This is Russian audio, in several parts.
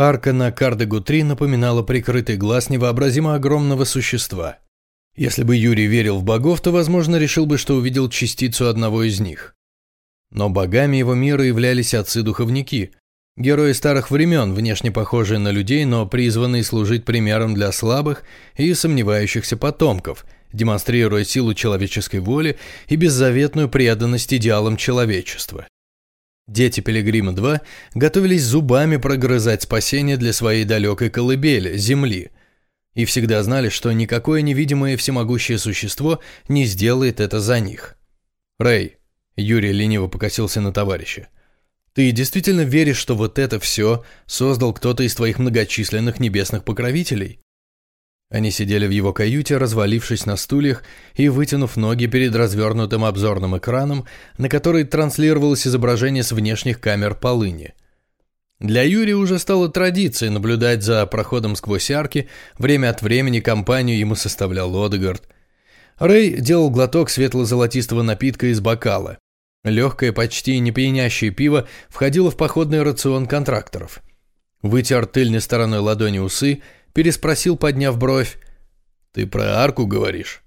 Арка на Кардегу-3 напоминала прикрытый глаз невообразимо огромного существа. Если бы Юрий верил в богов, то, возможно, решил бы, что увидел частицу одного из них. Но богами его мира являлись отцы-духовники, герои старых времен, внешне похожие на людей, но призванные служить примером для слабых и сомневающихся потомков, демонстрируя силу человеческой воли и беззаветную преданность идеалам человечества. Дети Пилигрима-2 готовились зубами прогрызать спасение для своей далекой колыбели, Земли, и всегда знали, что никакое невидимое всемогущее существо не сделает это за них. «Рэй», — Юрий лениво покосился на товарища, «ты действительно веришь, что вот это все создал кто-то из твоих многочисленных небесных покровителей?» Они сидели в его каюте, развалившись на стульях и вытянув ноги перед развернутым обзорным экраном, на который транслировалось изображение с внешних камер полыни. Для Юрия уже стало традицией наблюдать за проходом сквозь арки, время от времени компанию ему составлял Одегард. Рэй делал глоток светло-золотистого напитка из бокала. Легкое, почти не пьянящее пиво входило в походный рацион контракторов. Вытер тыльной стороной ладони усы – переспросил, подняв бровь. «Ты про арку говоришь?»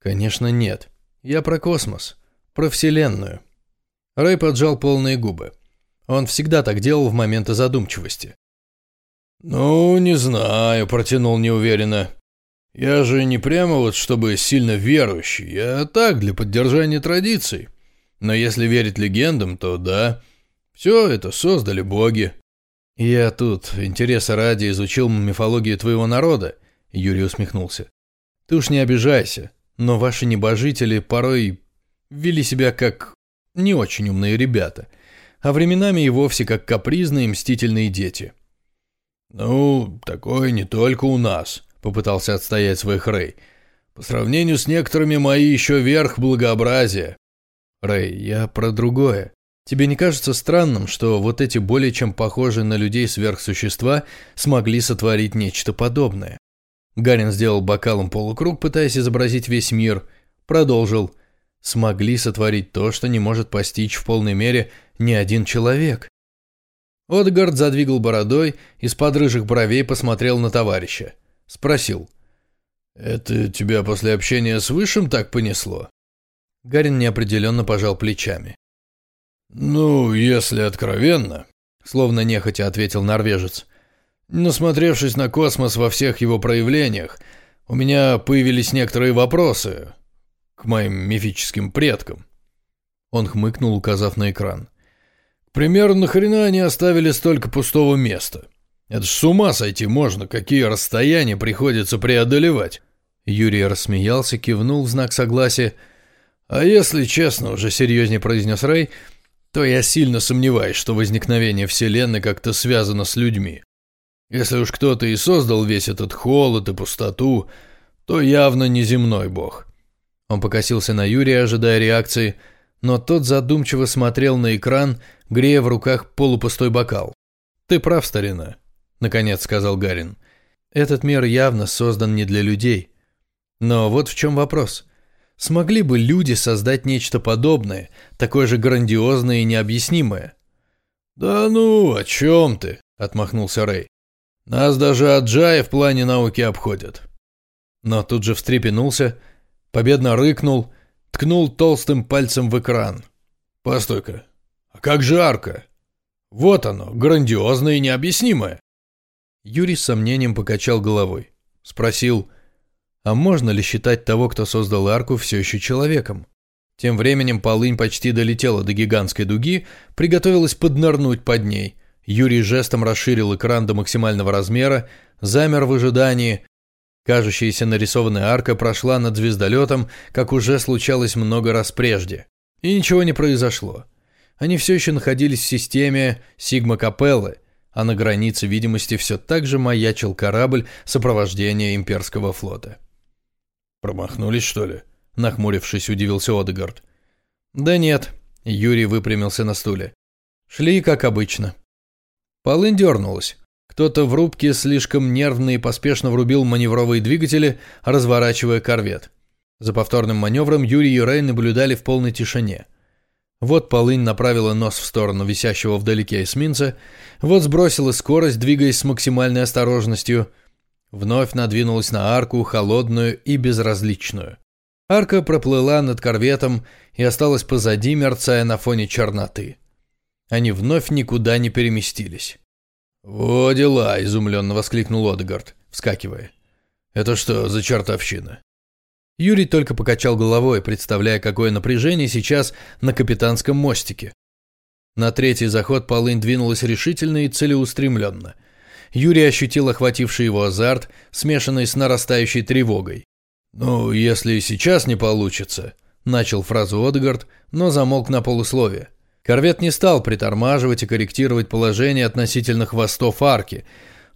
«Конечно нет. Я про космос. Про Вселенную». Рэй поджал полные губы. Он всегда так делал в моменты задумчивости. «Ну, не знаю», — протянул неуверенно. «Я же не прямо вот чтобы сильно верующий, я так, для поддержания традиций. Но если верить легендам, то да, все это создали боги. «Я тут, интереса ради, изучил мифологию твоего народа», — Юрий усмехнулся. «Ты уж не обижайся, но ваши небожители порой вели себя как не очень умные ребята, а временами и вовсе как капризные мстительные дети». «Ну, такое не только у нас», — попытался отстоять свой Рэй. «По сравнению с некоторыми мои еще верх благообразия». «Рэй, я про другое. Тебе не кажется странным, что вот эти более чем похожие на людей сверхсущества смогли сотворить нечто подобное? Гарин сделал бокалом полукруг, пытаясь изобразить весь мир. Продолжил. Смогли сотворить то, что не может постичь в полной мере ни один человек. Отгард задвигал бородой, из-под рыжих бровей посмотрел на товарища. Спросил. «Это тебя после общения с Высшим так понесло?» Гарин неопределенно пожал плечами. «Ну, если откровенно», — словно нехотя ответил норвежец. «Насмотревшись на космос во всех его проявлениях, у меня появились некоторые вопросы к моим мифическим предкам». Он хмыкнул, указав на экран. «К примеру, нахрена они оставили столько пустого места? Это ж с ума сойти можно, какие расстояния приходится преодолевать». Юрий рассмеялся, кивнул в знак согласия. «А если честно, уже серьезнее произнес Рэй, — то я сильно сомневаюсь, что возникновение Вселенной как-то связано с людьми. Если уж кто-то и создал весь этот холод и пустоту, то явно не земной бог. Он покосился на Юрия, ожидая реакции, но тот задумчиво смотрел на экран, грея в руках полупустой бокал. «Ты прав, старина», — наконец сказал Гарин. «Этот мир явно создан не для людей. Но вот в чем вопрос. Смогли бы люди создать нечто подобное, такое же грандиозное и необъяснимое? «Да ну, о чем ты?» – отмахнулся Рэй. «Нас даже Аджаи в плане науки обходят». Но тут же встрепенулся, победно рыкнул, ткнул толстым пальцем в экран. «Постой-ка, а как же арка? Вот оно, грандиозное и необъяснимое». Юрий с сомнением покачал головой. Спросил – а можно ли считать того, кто создал арку, все еще человеком? Тем временем полынь почти долетела до гигантской дуги, приготовилась поднырнуть под ней. Юрий жестом расширил экран до максимального размера, замер в ожидании. Кажущаяся нарисованная арка прошла над звездолетом, как уже случалось много раз прежде. И ничего не произошло. Они все еще находились в системе Сигма Капеллы, а на границе видимости все так же маячил корабль сопровождения имперского флота. «Промахнулись, что ли?» – нахмурившись, удивился Одегард. «Да нет», – Юрий выпрямился на стуле. «Шли, как обычно». Полынь дернулась. Кто-то в рубке слишком нервно и поспешно врубил маневровые двигатели, разворачивая корвет. За повторным маневром Юрий и Рэй наблюдали в полной тишине. Вот полынь направила нос в сторону висящего вдалеке эсминца, вот сбросила скорость, двигаясь с максимальной осторожностью, вновь надвинулась на арку, холодную и безразличную. Арка проплыла над корветом и осталась позади, мерцая на фоне черноты. Они вновь никуда не переместились. «Во дела!» – изумленно воскликнул Одегард, вскакивая. «Это что за чертовщина?» Юрий только покачал головой, представляя, какое напряжение сейчас на капитанском мостике. На третий заход полынь двинулась решительно и целеустремленно. Юрий ощутил охвативший его азарт, смешанный с нарастающей тревогой. «Ну, если сейчас не получится», – начал фразу Одегард, но замолк на полусловие. Корвет не стал притормаживать и корректировать положение относительно хвостов арки.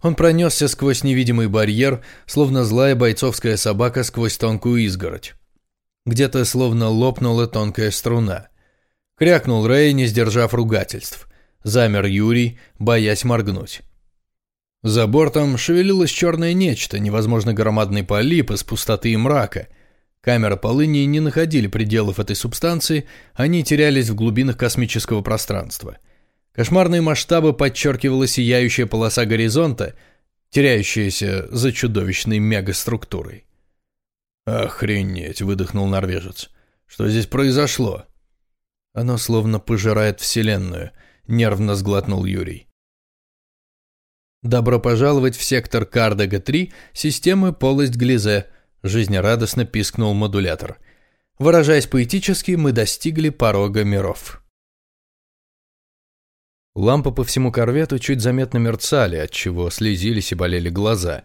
Он пронесся сквозь невидимый барьер, словно злая бойцовская собака сквозь тонкую изгородь. Где-то словно лопнула тонкая струна. Крякнул Рэй, не сдержав ругательств. Замер Юрий, боясь моргнуть. За бортом шевелилось черное нечто, невозможно громадный полип из пустоты и мрака – Камеры полыни не находили пределов этой субстанции, они терялись в глубинах космического пространства. Кошмарные масштабы подчеркивала сияющая полоса горизонта, теряющаяся за чудовищной мегаструктурой. «Охренеть!» – выдохнул норвежец. «Что здесь произошло?» «Оно словно пожирает Вселенную», – нервно сглотнул Юрий. «Добро пожаловать в сектор Кардага-3 системы полость Глизе», Жизнерадостно пискнул модулятор. Выражаясь поэтически, мы достигли порога миров. Лампы по всему корвету чуть заметно мерцали, отчего слезились и болели глаза.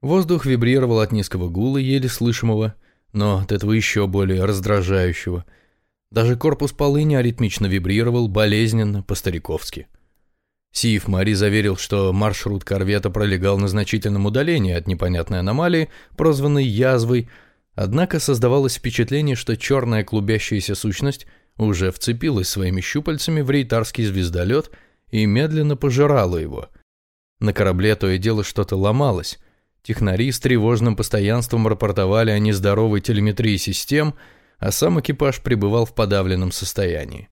Воздух вибрировал от низкого гула, еле слышимого, но от этого еще более раздражающего. Даже корпус полыни аритмично вибрировал, болезненно, по-стариковски. Сиев Мари заверил, что маршрут корвета пролегал на значительном удалении от непонятной аномалии, прозванной язвой, однако создавалось впечатление, что черная клубящаяся сущность уже вцепилась своими щупальцами в рейтарский звездолет и медленно пожирала его. На корабле то и дело что-то ломалось. Технари с тревожным постоянством рапортовали о нездоровой телеметрии систем, а сам экипаж пребывал в подавленном состоянии.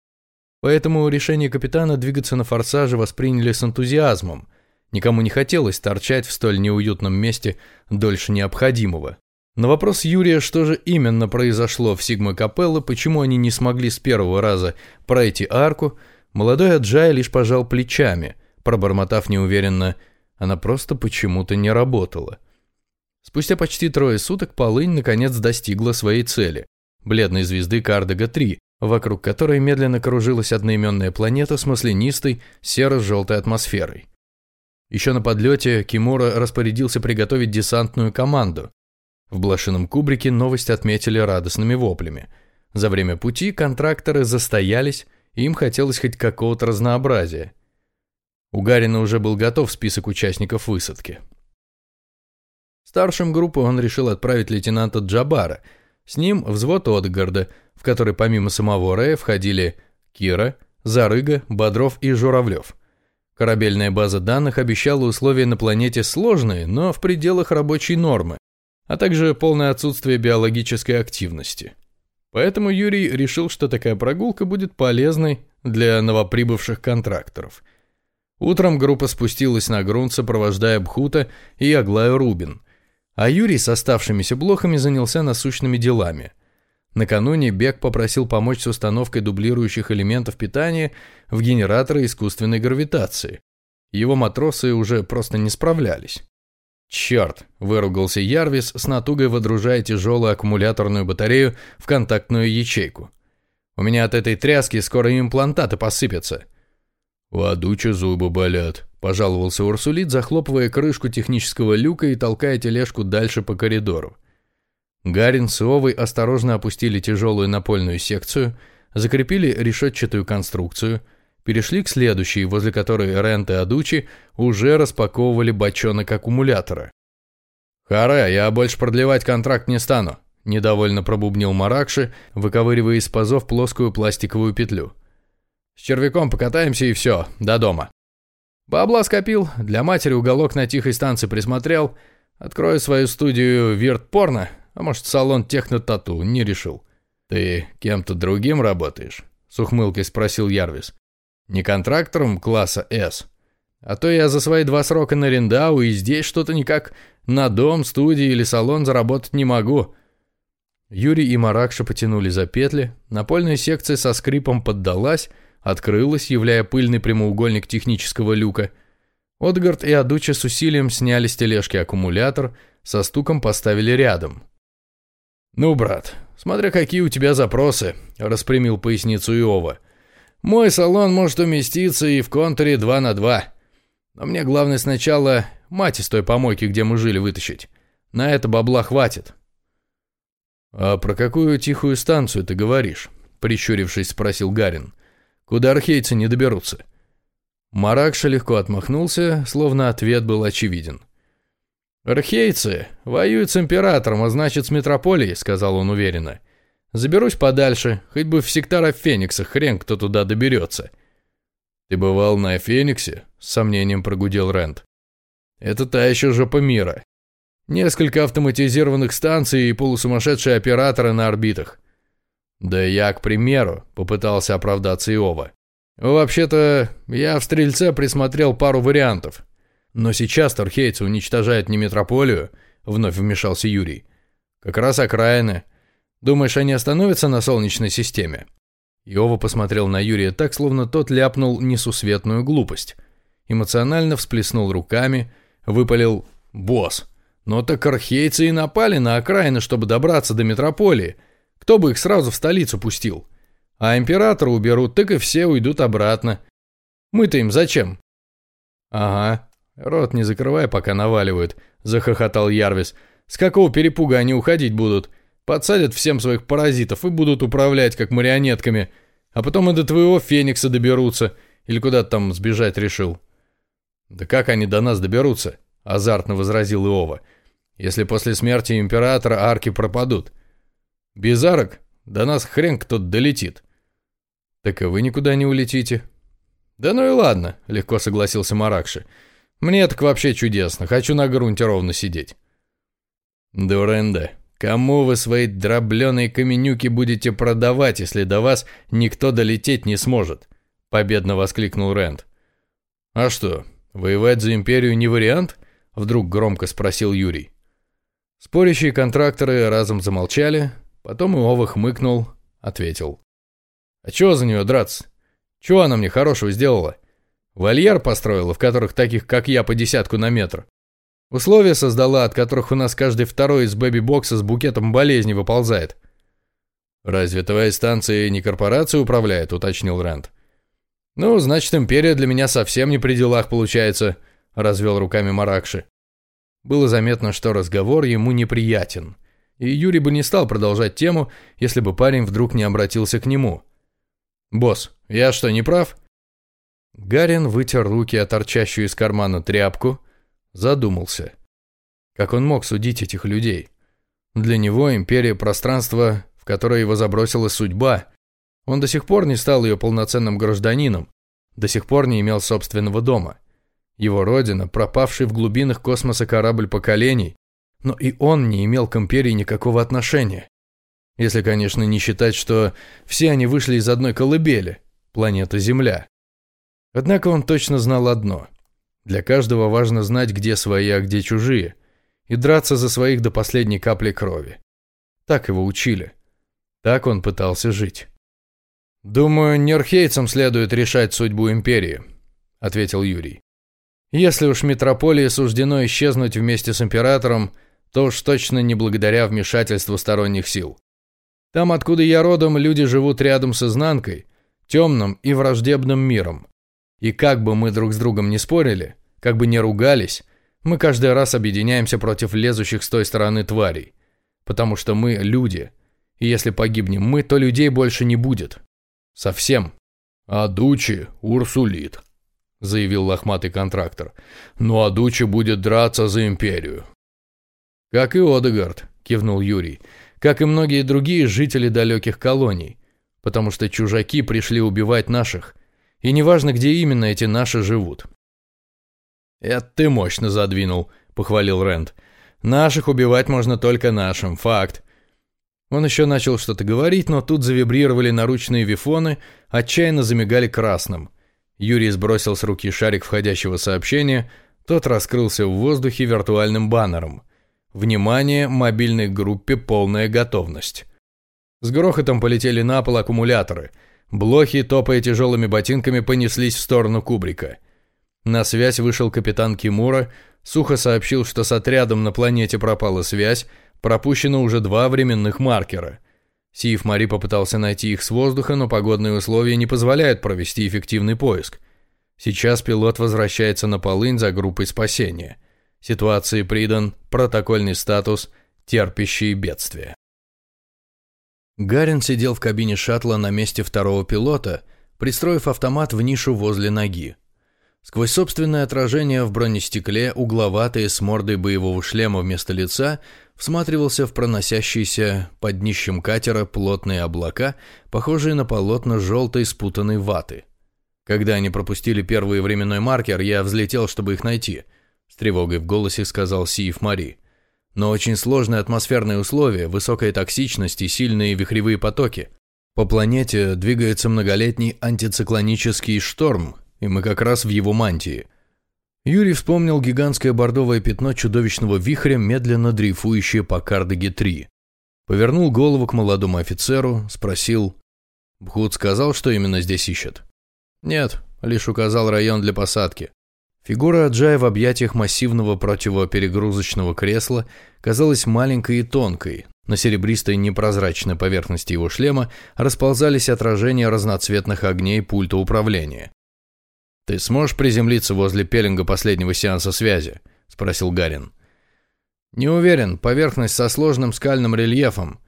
Поэтому решение капитана двигаться на форсаже восприняли с энтузиазмом. Никому не хотелось торчать в столь неуютном месте дольше необходимого. На вопрос Юрия, что же именно произошло в Сигма Капелло, почему они не смогли с первого раза пройти арку, молодой Аджай лишь пожал плечами, пробормотав неуверенно, она просто почему-то не работала. Спустя почти трое суток полынь наконец достигла своей цели – бледной звезды Кардага-3, вокруг которой медленно кружилась одноименная планета с маслянистой серо-желтой атмосферой. Еще на подлете Кимура распорядился приготовить десантную команду. В блошином кубрике новость отметили радостными воплями. За время пути контракторы застоялись, и им хотелось хоть какого-то разнообразия. У Гарина уже был готов список участников высадки. Старшим группы он решил отправить лейтенанта Джабара, с ним взвод Отгарда – в который помимо самого Рэя входили Кира, Зарыга, Бодров и Журавлев. Корабельная база данных обещала условия на планете сложные, но в пределах рабочей нормы, а также полное отсутствие биологической активности. Поэтому Юрий решил, что такая прогулка будет полезной для новоприбывших контракторов. Утром группа спустилась на грунт, сопровождая Бхута и Аглаю Рубин, а Юрий с оставшимися блохами занялся насущными делами – Накануне Бек попросил помочь с установкой дублирующих элементов питания в генераторы искусственной гравитации. Его матросы уже просто не справлялись. «Черт!» – выругался Ярвис, с натугой водружая тяжелую аккумуляторную батарею в контактную ячейку. «У меня от этой тряски скоро имплантаты посыпятся». «У Адуча зубы болят», – пожаловался Урсулит, захлопывая крышку технического люка и толкая тележку дальше по коридору. Гарин с Иовой осторожно опустили тяжелую напольную секцию, закрепили решетчатую конструкцию, перешли к следующей, возле которой Рент и Адучи уже распаковывали бочонок аккумулятора. «Харе, я больше продлевать контракт не стану», – недовольно пробубнил Маракши, выковыривая из пазов плоскую пластиковую петлю. «С червяком покатаемся и все, до дома». Бабла скопил, для матери уголок на тихой станции присмотрел, открою свою студию «Вирт-порно», а может, салон техно-тату, не решил. Ты кем-то другим работаешь? с ухмылкой спросил Ярвис. «Не контрактором класса «С»?» А то я за свои два срока на Риндау и здесь что-то никак на дом, студию или салон заработать не могу. Юрий и Маракша потянули за петли, напольная секция со скрипом поддалась, открылась, являя пыльный прямоугольник технического люка. Отгард и Адуча с усилием сняли с тележки аккумулятор, со стуком поставили рядом. «Ну, брат, смотря какие у тебя запросы», – распрямил поясницу Иова. «Мой салон может уместиться и в контуре 2 на 2. Но мне главное сначала мать из той помойки, где мы жили, вытащить. На это бабла хватит». «А про какую тихую станцию ты говоришь?» – прищурившись, спросил Гарин. «Куда архейцы не доберутся?» Маракша легко отмахнулся, словно ответ был очевиден. «Архейцы воюют с императором, а значит с метрополией», — сказал он уверенно. «Заберусь подальше, хоть бы в сектора Феникса, хрен кто туда доберется». «Ты бывал на Фениксе?» — с сомнением прогудел Рент. «Это та еще жопа мира. Несколько автоматизированных станций и полусумасшедшие операторы на орбитах. Да я, к примеру, попытался оправдаться Иова. Вообще-то, я в Стрельце присмотрел пару вариантов. Но сейчас торхейцы уничтожают не метрополию, вновь вмешался Юрий. Как раз окраины. Думаешь, они остановятся на Солнечной системе? Иова посмотрел на Юрия так, словно тот ляпнул несусветную глупость. Эмоционально всплеснул руками, выпалил «Босс, но так архейцы и напали на окраины, чтобы добраться до метрополии. Кто бы их сразу в столицу пустил? А императора уберут, так и все уйдут обратно. Мы-то им зачем? Ага, рот не закрывай, пока наваливают, захохотал Ярвис. С какого перепуга они уходить будут? Подсадят всем своих паразитов и будут управлять, как марионетками. А потом и до твоего Феникса доберутся. Или куда там сбежать решил? Да как они до нас доберутся? Азартно возразил Иова если после смерти императора арки пропадут. Без арок до нас хрен кто-то долетит. Так и вы никуда не улетите. Да ну и ладно, легко согласился Маракши. Мне так вообще чудесно, хочу на грунте ровно сидеть. Дуренда, кому вы свои дробленые каменюки будете продавать, если до вас никто долететь не сможет? Победно воскликнул Рэнд. А что, воевать за империю не вариант? Вдруг громко спросил Юрий. Спорящие контракторы разом замолчали, потом Иова хмыкнул, ответил. «А чего за нее драться? Чего она мне хорошего сделала? Вольер построила, в которых таких, как я, по десятку на метр. Условия создала, от которых у нас каждый второй из бэби-бокса с букетом болезни выползает». «Разве твоя станция не корпорация управляет?» – уточнил Рэнд. «Ну, значит, империя для меня совсем не при делах получается», – развел руками Маракши. Было заметно, что разговор ему неприятен. И Юрий бы не стал продолжать тему, если бы парень вдруг не обратился к нему. «Босс, я что, не прав?» Гарин вытер руки о торчащую из кармана тряпку, задумался. Как он мог судить этих людей? Для него империя пространства, в которое его забросила судьба. Он до сих пор не стал ее полноценным гражданином, до сих пор не имел собственного дома. Его родина, пропавший в глубинах космоса корабль поколений, но и он не имел к империи никакого отношения. Если, конечно, не считать, что все они вышли из одной колыбели – планета Земля. Однако он точно знал одно. Для каждого важно знать, где свои, а где чужие, и драться за своих до последней капли крови. Так его учили. Так он пытался жить. «Думаю, нерхейцам следует решать судьбу империи», – ответил Юрий. Если уж метрополии суждено исчезнуть вместе с императором, то уж точно не благодаря вмешательству сторонних сил. Там, откуда я родом, люди живут рядом с изнанкой, темным и враждебным миром. И как бы мы друг с другом не спорили, как бы не ругались, мы каждый раз объединяемся против лезущих с той стороны тварей. Потому что мы люди. И если погибнем мы, то людей больше не будет. Совсем. А Дучи Урсулит. — заявил лохматый контрактор. «Ну а Дучи будет драться за империю». «Как и Одегард», — кивнул Юрий, «как и многие другие жители далеких колоний, потому что чужаки пришли убивать наших, и неважно, где именно эти наши живут». «Это ты мощно задвинул», — похвалил Рент. «Наших убивать можно только нашим, факт. Он еще начал что-то говорить, но тут завибрировали наручные вифоны, отчаянно замигали красным. Юрий сбросил с руки шарик входящего сообщения, тот раскрылся в воздухе виртуальным баннером. Внимание, мобильной группе полная готовность. С грохотом полетели на пол аккумуляторы. Блохи, топая тяжелыми ботинками, понеслись в сторону кубрика. На связь вышел капитан Кимура, сухо сообщил, что с отрядом на планете пропала связь, пропущено уже два временных маркера. Сиев Мари попытался найти их с воздуха, но погодные условия не позволяют провести эффективный поиск. Сейчас пилот возвращается на полынь за группой спасения. Ситуации придан протокольный статус «терпящие бедствия». Гарин сидел в кабине шаттла на месте второго пилота, пристроив автомат в нишу возле ноги. Сквозь собственное отражение в бронестекле, угловатые с мордой боевого шлема вместо лица, всматривался в проносящиеся под днищем катера плотные облака, похожие на полотна желтой спутанной ваты. Когда они пропустили первый временной маркер, я взлетел, чтобы их найти, с тревогой в голосе сказал Сиев Мари. Но очень сложные атмосферные условия, высокая токсичность и сильные вихревые потоки. По планете двигается многолетний антициклонический шторм, и мы как раз в его мантии – Юрий вспомнил гигантское бордовое пятно чудовищного вихря, медленно дрейфующее по Кардеге-3. Повернул голову к молодому офицеру, спросил. Бхут сказал, что именно здесь ищет. Нет, лишь указал район для посадки. Фигура Аджая в объятиях массивного противоперегрузочного кресла казалась маленькой и тонкой. На серебристой непрозрачной поверхности его шлема расползались отражения разноцветных огней пульта управления. «Ты сможешь приземлиться возле пеленга последнего сеанса связи?» – спросил Гарин. «Не уверен. Поверхность со сложным скальным рельефом.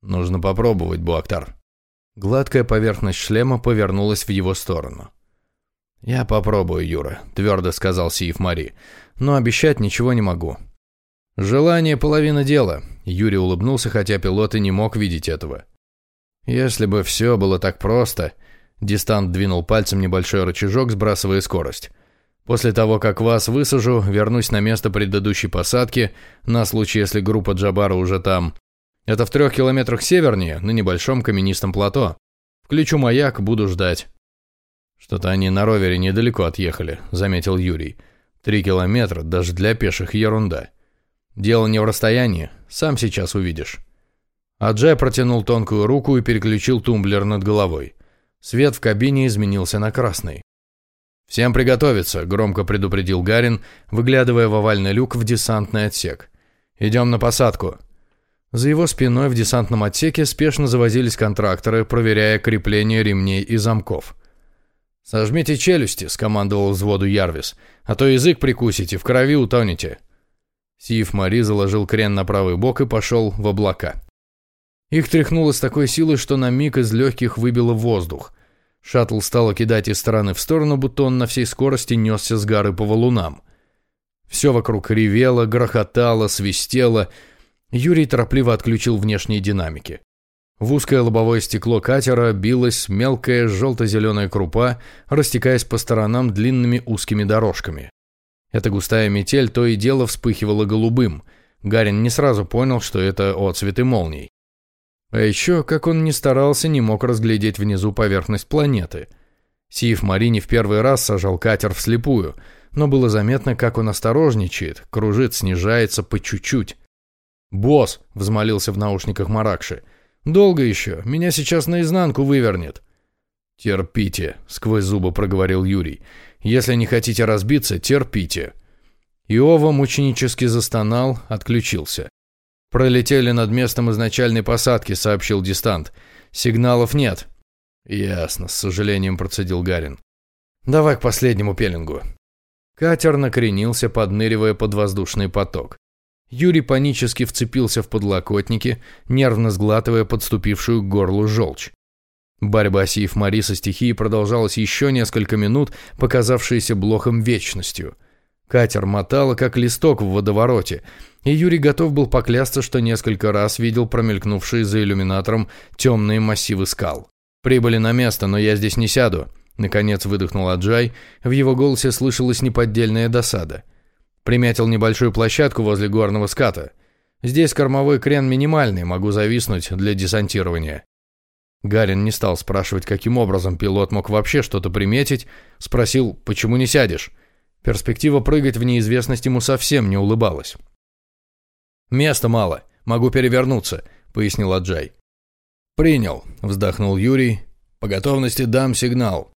Нужно попробовать, Буактар». Гладкая поверхность шлема повернулась в его сторону. «Я попробую, Юра», – твердо сказал Сиев Мари. «Но обещать ничего не могу». «Желание – половина дела», – Юрий улыбнулся, хотя пилот и не мог видеть этого. «Если бы все было так просто», Дистант двинул пальцем небольшой рычажок, сбрасывая скорость. После того, как вас высажу, вернусь на место предыдущей посадки, на случай, если группа Джабара уже там. Это в трех километрах севернее, на небольшом каменистом плато. Включу маяк, буду ждать. Что-то они на ровере недалеко отъехали, заметил Юрий. Три километра, даже для пеших ерунда. Дело не в расстоянии, сам сейчас увидишь. Аджай протянул тонкую руку и переключил тумблер над головой. Свет в кабине изменился на красный. «Всем приготовиться», — громко предупредил Гарин, выглядывая в овальный люк в десантный отсек. «Идем на посадку». За его спиной в десантном отсеке спешно завозились контракторы, проверяя крепление ремней и замков. «Сожмите челюсти», — скомандовал взводу Ярвис, «а то язык прикусите, в крови утонете». Сиев Мари заложил крен на правый бок и пошел в облака. Их тряхнуло с такой силой, что на миг из легких выбило воздух. Шаттл стал кидать из стороны в сторону, будто он на всей скорости несся с горы по валунам. Все вокруг ревело, грохотало, свистело. Юрий торопливо отключил внешние динамики. В узкое лобовое стекло катера билась мелкая желто-зеленая крупа, растекаясь по сторонам длинными узкими дорожками. Эта густая метель то и дело вспыхивала голубым. Гарин не сразу понял, что это отцветы молний. А еще, как он ни старался, не мог разглядеть внизу поверхность планеты. Сиев Мари в первый раз сажал катер вслепую, но было заметно, как он осторожничает, кружит, снижается по чуть-чуть. «Босс!» — взмолился в наушниках Маракши. «Долго еще, меня сейчас наизнанку вывернет». «Терпите», — сквозь зубы проговорил Юрий. «Если не хотите разбиться, терпите». Иова мученически застонал, отключился. «Пролетели над местом изначальной посадки», — сообщил дистант. «Сигналов нет». «Ясно», — с сожалением процедил Гарин. «Давай к последнему пеленгу». Катер накренился, подныривая под воздушный поток. Юрий панически вцепился в подлокотники, нервно сглатывая подступившую к горлу желчь. Борьба Сиев Мари со стихией продолжалась еще несколько минут, показавшиеся блохом вечностью. Катер мотало, как листок в водовороте, и Юрий готов был поклясться, что несколько раз видел промелькнувшие за иллюминатором темные массивы скал. «Прибыли на место, но я здесь не сяду», — наконец выдохнул Аджай, в его голосе слышалась неподдельная досада. Примятил небольшую площадку возле горного ската. Здесь кормовой крен минимальный, могу зависнуть для десантирования». Гарин не стал спрашивать, каким образом пилот мог вообще что-то приметить, спросил, почему не сядешь. Перспектива прыгать в неизвестность ему совсем не улыбалась. «Места мало, могу перевернуться», — пояснил Аджай. «Принял», — вздохнул Юрий. «По готовности дам сигнал».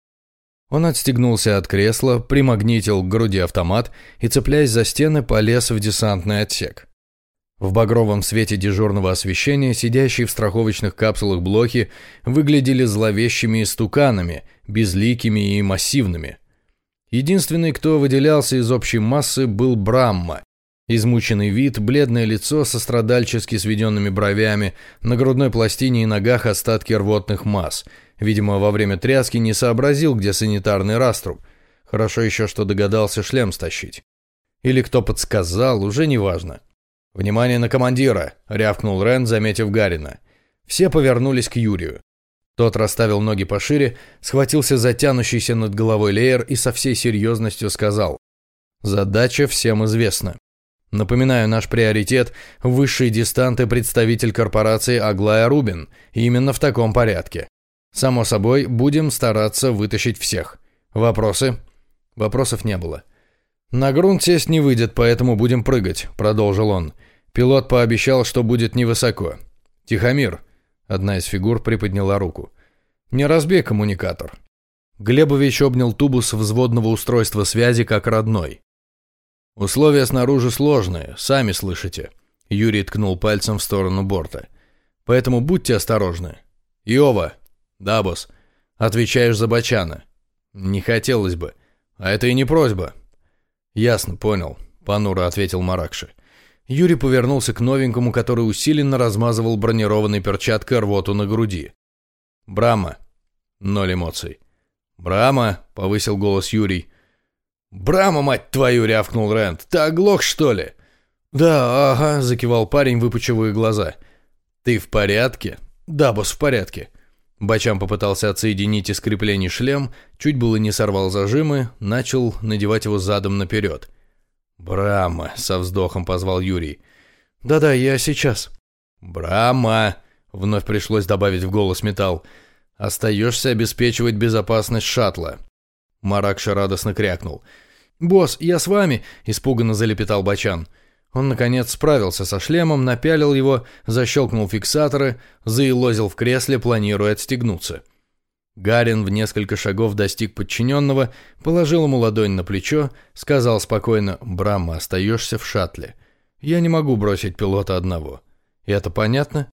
Он отстегнулся от кресла, примагнитил к груди автомат и, цепляясь за стены, полез в десантный отсек. В багровом свете дежурного освещения сидящие в страховочных капсулах блоки выглядели зловещими истуканами, безликими и массивными. Единственный, кто выделялся из общей массы, был Брамма. Измученный вид, бледное лицо со страдальчески сведенными бровями, на грудной пластине и ногах остатки рвотных масс. Видимо, во время тряски не сообразил, где санитарный раструб. Хорошо еще, что догадался шлем стащить. Или кто подсказал, уже неважно. «Внимание на командира!» — рявкнул Рен, заметив Гарина. Все повернулись к Юрию. Тот расставил ноги пошире, схватился за тянущийся над головой леер и со всей серьезностью сказал. «Задача всем известна. Напоминаю, наш приоритет – высший дистант и представитель корпорации Аглая Рубин. Именно в таком порядке. Само собой, будем стараться вытащить всех. Вопросы?» Вопросов не было. «На грунт сесть не выйдет, поэтому будем прыгать», – продолжил он. Пилот пообещал, что будет невысоко. «Тихомир», — одна из фигур приподняла руку. «Не разбей коммуникатор». Глебович обнял тубус взводного устройства связи как родной. «Условия снаружи сложные, сами слышите», — Юрий ткнул пальцем в сторону борта. «Поэтому будьте осторожны». «Иова!» «Да, босс». «Отвечаешь за Бачана». «Не хотелось бы. А это и не просьба». «Ясно, понял», — понуро ответил Маракши. Юрий повернулся к новенькому, который усиленно размазывал бронированной перчаткой рвоту на груди. «Брама». Ноль эмоций. «Брама», — повысил голос Юрий. «Брама, мать твою!» — рявкнул Рэнд. «Ты оглох, что ли?» «Да, ага», — закивал парень, выпучивая глаза. «Ты в порядке?» «Да, босс, в порядке». Бачам попытался отсоединить из креплений шлем, чуть было не сорвал зажимы, начал надевать его задом наперед. «Брама!» — со вздохом позвал Юрий. «Да-да, я сейчас». «Брама!» — вновь пришлось добавить в голос металл. «Остаешься обеспечивать безопасность шаттла». Маракша радостно крякнул. «Босс, я с вами!» — испуганно залепетал Бачан. Он, наконец, справился со шлемом, напялил его, защелкнул фиксаторы, заилозил в кресле, планируя отстегнуться. Гарин в несколько шагов достиг подчиненного, положил ему ладонь на плечо, сказал спокойно «Брамма, остаешься в шаттле. Я не могу бросить пилота одного. И это понятно?»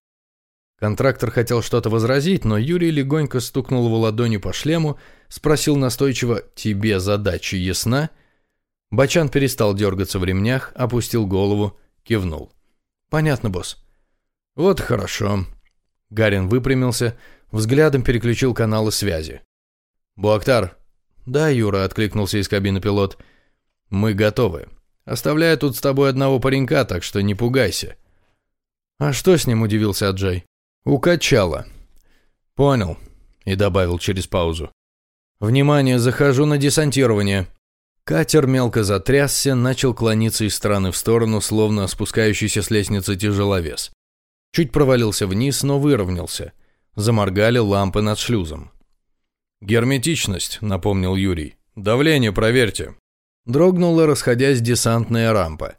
Контрактор хотел что-то возразить, но Юрий легонько стукнул его ладонью по шлему, спросил настойчиво «Тебе задача ясна?» Бачан перестал дергаться в ремнях, опустил голову, кивнул. «Понятно, босс». «Вот хорошо». Гарин выпрямился, Взглядом переключил каналы связи. «Буактар». «Да, Юра», — откликнулся из кабины пилот. «Мы готовы. Оставляю тут с тобой одного паренька, так что не пугайся». «А что с ним?» — удивился Аджай. «Укачало». «Понял», — и добавил через паузу. «Внимание, захожу на десантирование». Катер мелко затрясся, начал клониться из стороны в сторону, словно спускающийся с лестницы тяжеловес. Чуть провалился вниз, но выровнялся. Заморгали лампы над шлюзом. «Герметичность», — напомнил Юрий. «Давление проверьте». Дрогнула, расходясь десантная рампа.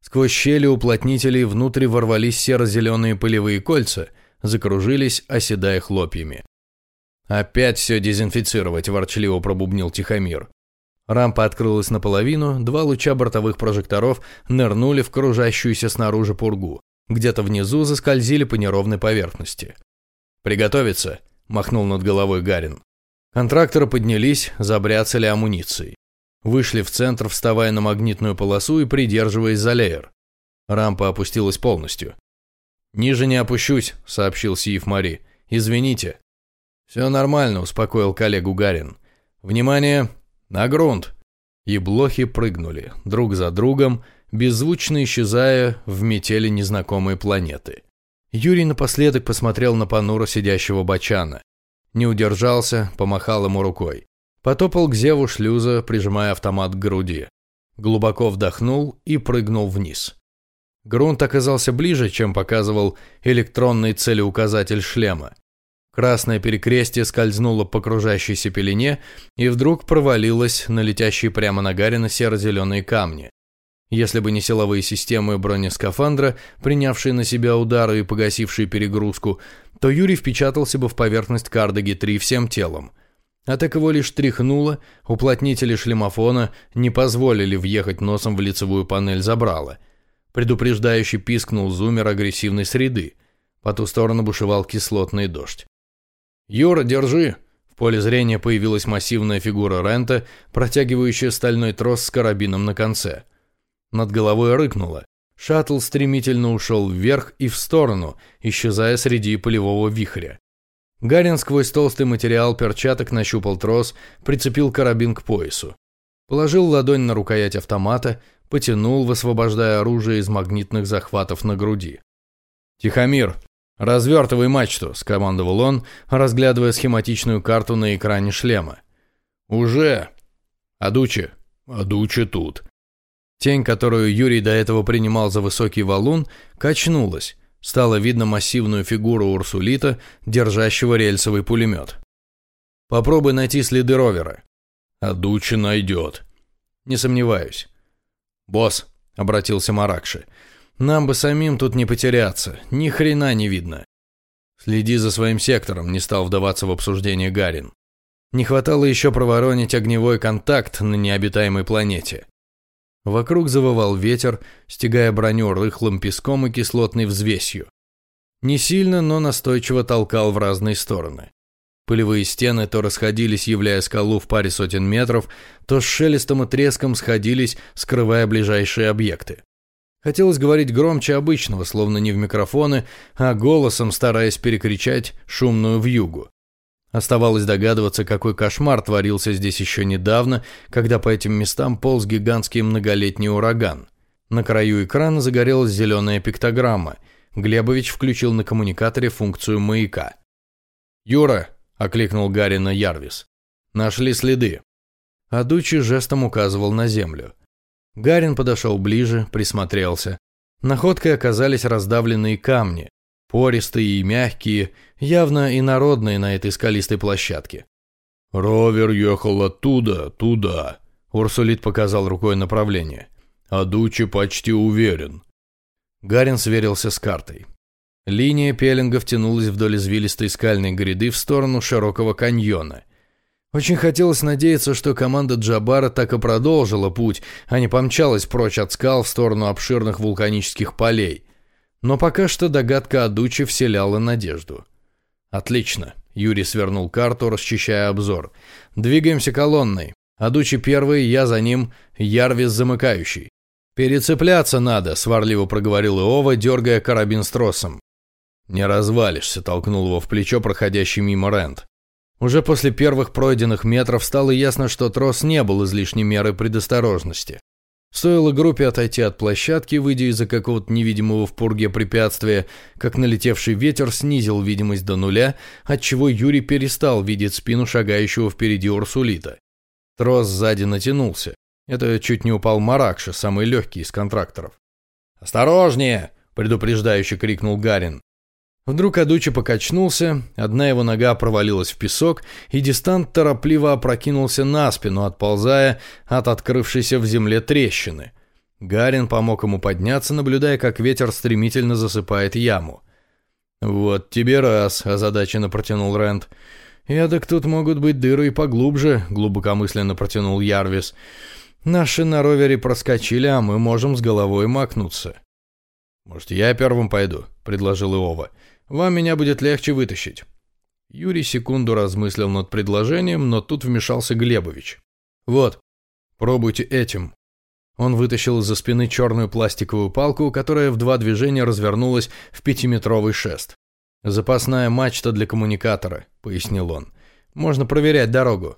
Сквозь щели уплотнителей внутрь ворвались серо-зеленые пылевые кольца, закружились, оседая хлопьями. «Опять все дезинфицировать», — ворчливо пробубнил Тихомир. Рампа открылась наполовину, два луча бортовых прожекторов нырнули в кружащуюся снаружи пургу. Где-то внизу заскользили по неровной поверхности. «Приготовиться!» – махнул над головой Гарин. Контракторы поднялись, забряцали амуницией. Вышли в центр, вставая на магнитную полосу и придерживаясь за леер. Рампа опустилась полностью. «Ниже не опущусь», — сообщил Сиев Мари. «Извините». «Все нормально», — успокоил коллегу Гарин. «Внимание! На грунт!» И блохи прыгнули, друг за другом, беззвучно исчезая в метели незнакомой планеты. Юрий напоследок посмотрел на понуро сидящего бачана. Не удержался, помахал ему рукой. Потопал к зеву шлюза, прижимая автомат к груди. Глубоко вдохнул и прыгнул вниз. Грунт оказался ближе, чем показывал электронный целеуказатель шлема. Красное перекрестие скользнуло по кружащейся пелене и вдруг провалилось на летящие прямо на Гарина серо-зеленые камни. Если бы не силовые системы бронескафандра, принявшие на себя удары и погасившие перегрузку, то Юрий впечатался бы в поверхность Кардеги-3 всем телом. А так его лишь тряхнуло, уплотнители шлемофона не позволили въехать носом в лицевую панель забрала. Предупреждающий пискнул зумер агрессивной среды. По ту сторону бушевал кислотный дождь. «Юра, держи!» В поле зрения появилась массивная фигура Рента, протягивающая стальной трос с карабином на конце. Над головой рыкнуло. Шаттл стремительно ушел вверх и в сторону, исчезая среди полевого вихря. Гарин сквозь толстый материал перчаток нащупал трос, прицепил карабин к поясу. Положил ладонь на рукоять автомата, потянул, высвобождая оружие из магнитных захватов на груди. «Тихомир, развертывай мачту», – скомандовал он, разглядывая схематичную карту на экране шлема. «Уже!» «Адучи!» «Адучи тут!» Тень, которую Юрий до этого принимал за высокий валун, качнулась. Стало видно массивную фигуру Урсулита, держащего рельсовый пулемет. «Попробуй найти следы ровера». «А Дучи найдет». «Не сомневаюсь». «Босс», — обратился Маракши, — «нам бы самим тут не потеряться, ни хрена не видно». «Следи за своим сектором», — не стал вдаваться в обсуждение Гарин. Не хватало еще проворонить огневой контакт на необитаемой планете. Вокруг завывал ветер, стягая броню рыхлым песком и кислотной взвесью. Не сильно, но настойчиво толкал в разные стороны. Пылевые стены то расходились, являя скалу в паре сотен метров, то с шелестом и треском сходились, скрывая ближайшие объекты. Хотелось говорить громче обычного, словно не в микрофоны, а голосом стараясь перекричать шумную вьюгу. Оставалось догадываться, какой кошмар творился здесь еще недавно, когда по этим местам полз гигантский многолетний ураган. На краю экрана загорелась зеленая пиктограмма. Глебович включил на коммуникаторе функцию маяка. «Юра!» – окликнул Гарина Ярвис. «Нашли следы». Адучи жестом указывал на землю. Гарин подошел ближе, присмотрелся. Находкой оказались раздавленные камни, Пористые и мягкие, явно инородные на этой скалистой площадке. «Ровер ехал оттуда, туда», — Урсулит показал рукой направление. «А Дучи почти уверен». Гарин сверился с картой. Линия пеленгов тянулась вдоль извилистой скальной гряды в сторону широкого каньона. Очень хотелось надеяться, что команда Джабара так и продолжила путь, а не помчалась прочь от скал в сторону обширных вулканических полей. Но пока что догадка о Дуче вселяла надежду. «Отлично», — Юрий свернул карту, расчищая обзор. «Двигаемся колонной. Адучи первый, я за ним, Ярвис замыкающий». «Перецепляться надо», — сварливо проговорил Иова, дергая карабин с тросом. «Не развалишься», — толкнул его в плечо проходящий мимо Рент. Уже после первых пройденных метров стало ясно, что трос не был излишней мерой предосторожности. Стоило группе отойти от площадки, выйдя из-за какого-то невидимого в пурге препятствия, как налетевший ветер снизил видимость до нуля, отчего Юрий перестал видеть спину шагающего впереди Урсулита. Трос сзади натянулся. Это чуть не упал Маракша, самый легкий из контракторов. «Осторожнее!» – предупреждающе крикнул Гарин. Вдруг Адучи покачнулся, одна его нога провалилась в песок, и дистант торопливо опрокинулся на спину, отползая от открывшейся в земле трещины. Гарин помог ему подняться, наблюдая, как ветер стремительно засыпает яму. «Вот тебе раз», — озадаченно протянул Рент. «Эдак тут могут быть дыры и поглубже», — глубокомысленно протянул Ярвис. «Наши на ровере проскочили, а мы можем с головой макнуться». «Может, я первым пойду?» — предложил Иова. Вам меня будет легче вытащить». Юрий секунду размыслил над предложением, но тут вмешался Глебович. «Вот, пробуйте этим». Он вытащил из-за спины черную пластиковую палку, которая в два движения развернулась в пятиметровый шест. «Запасная мачта для коммуникатора», — пояснил он. «Можно проверять дорогу».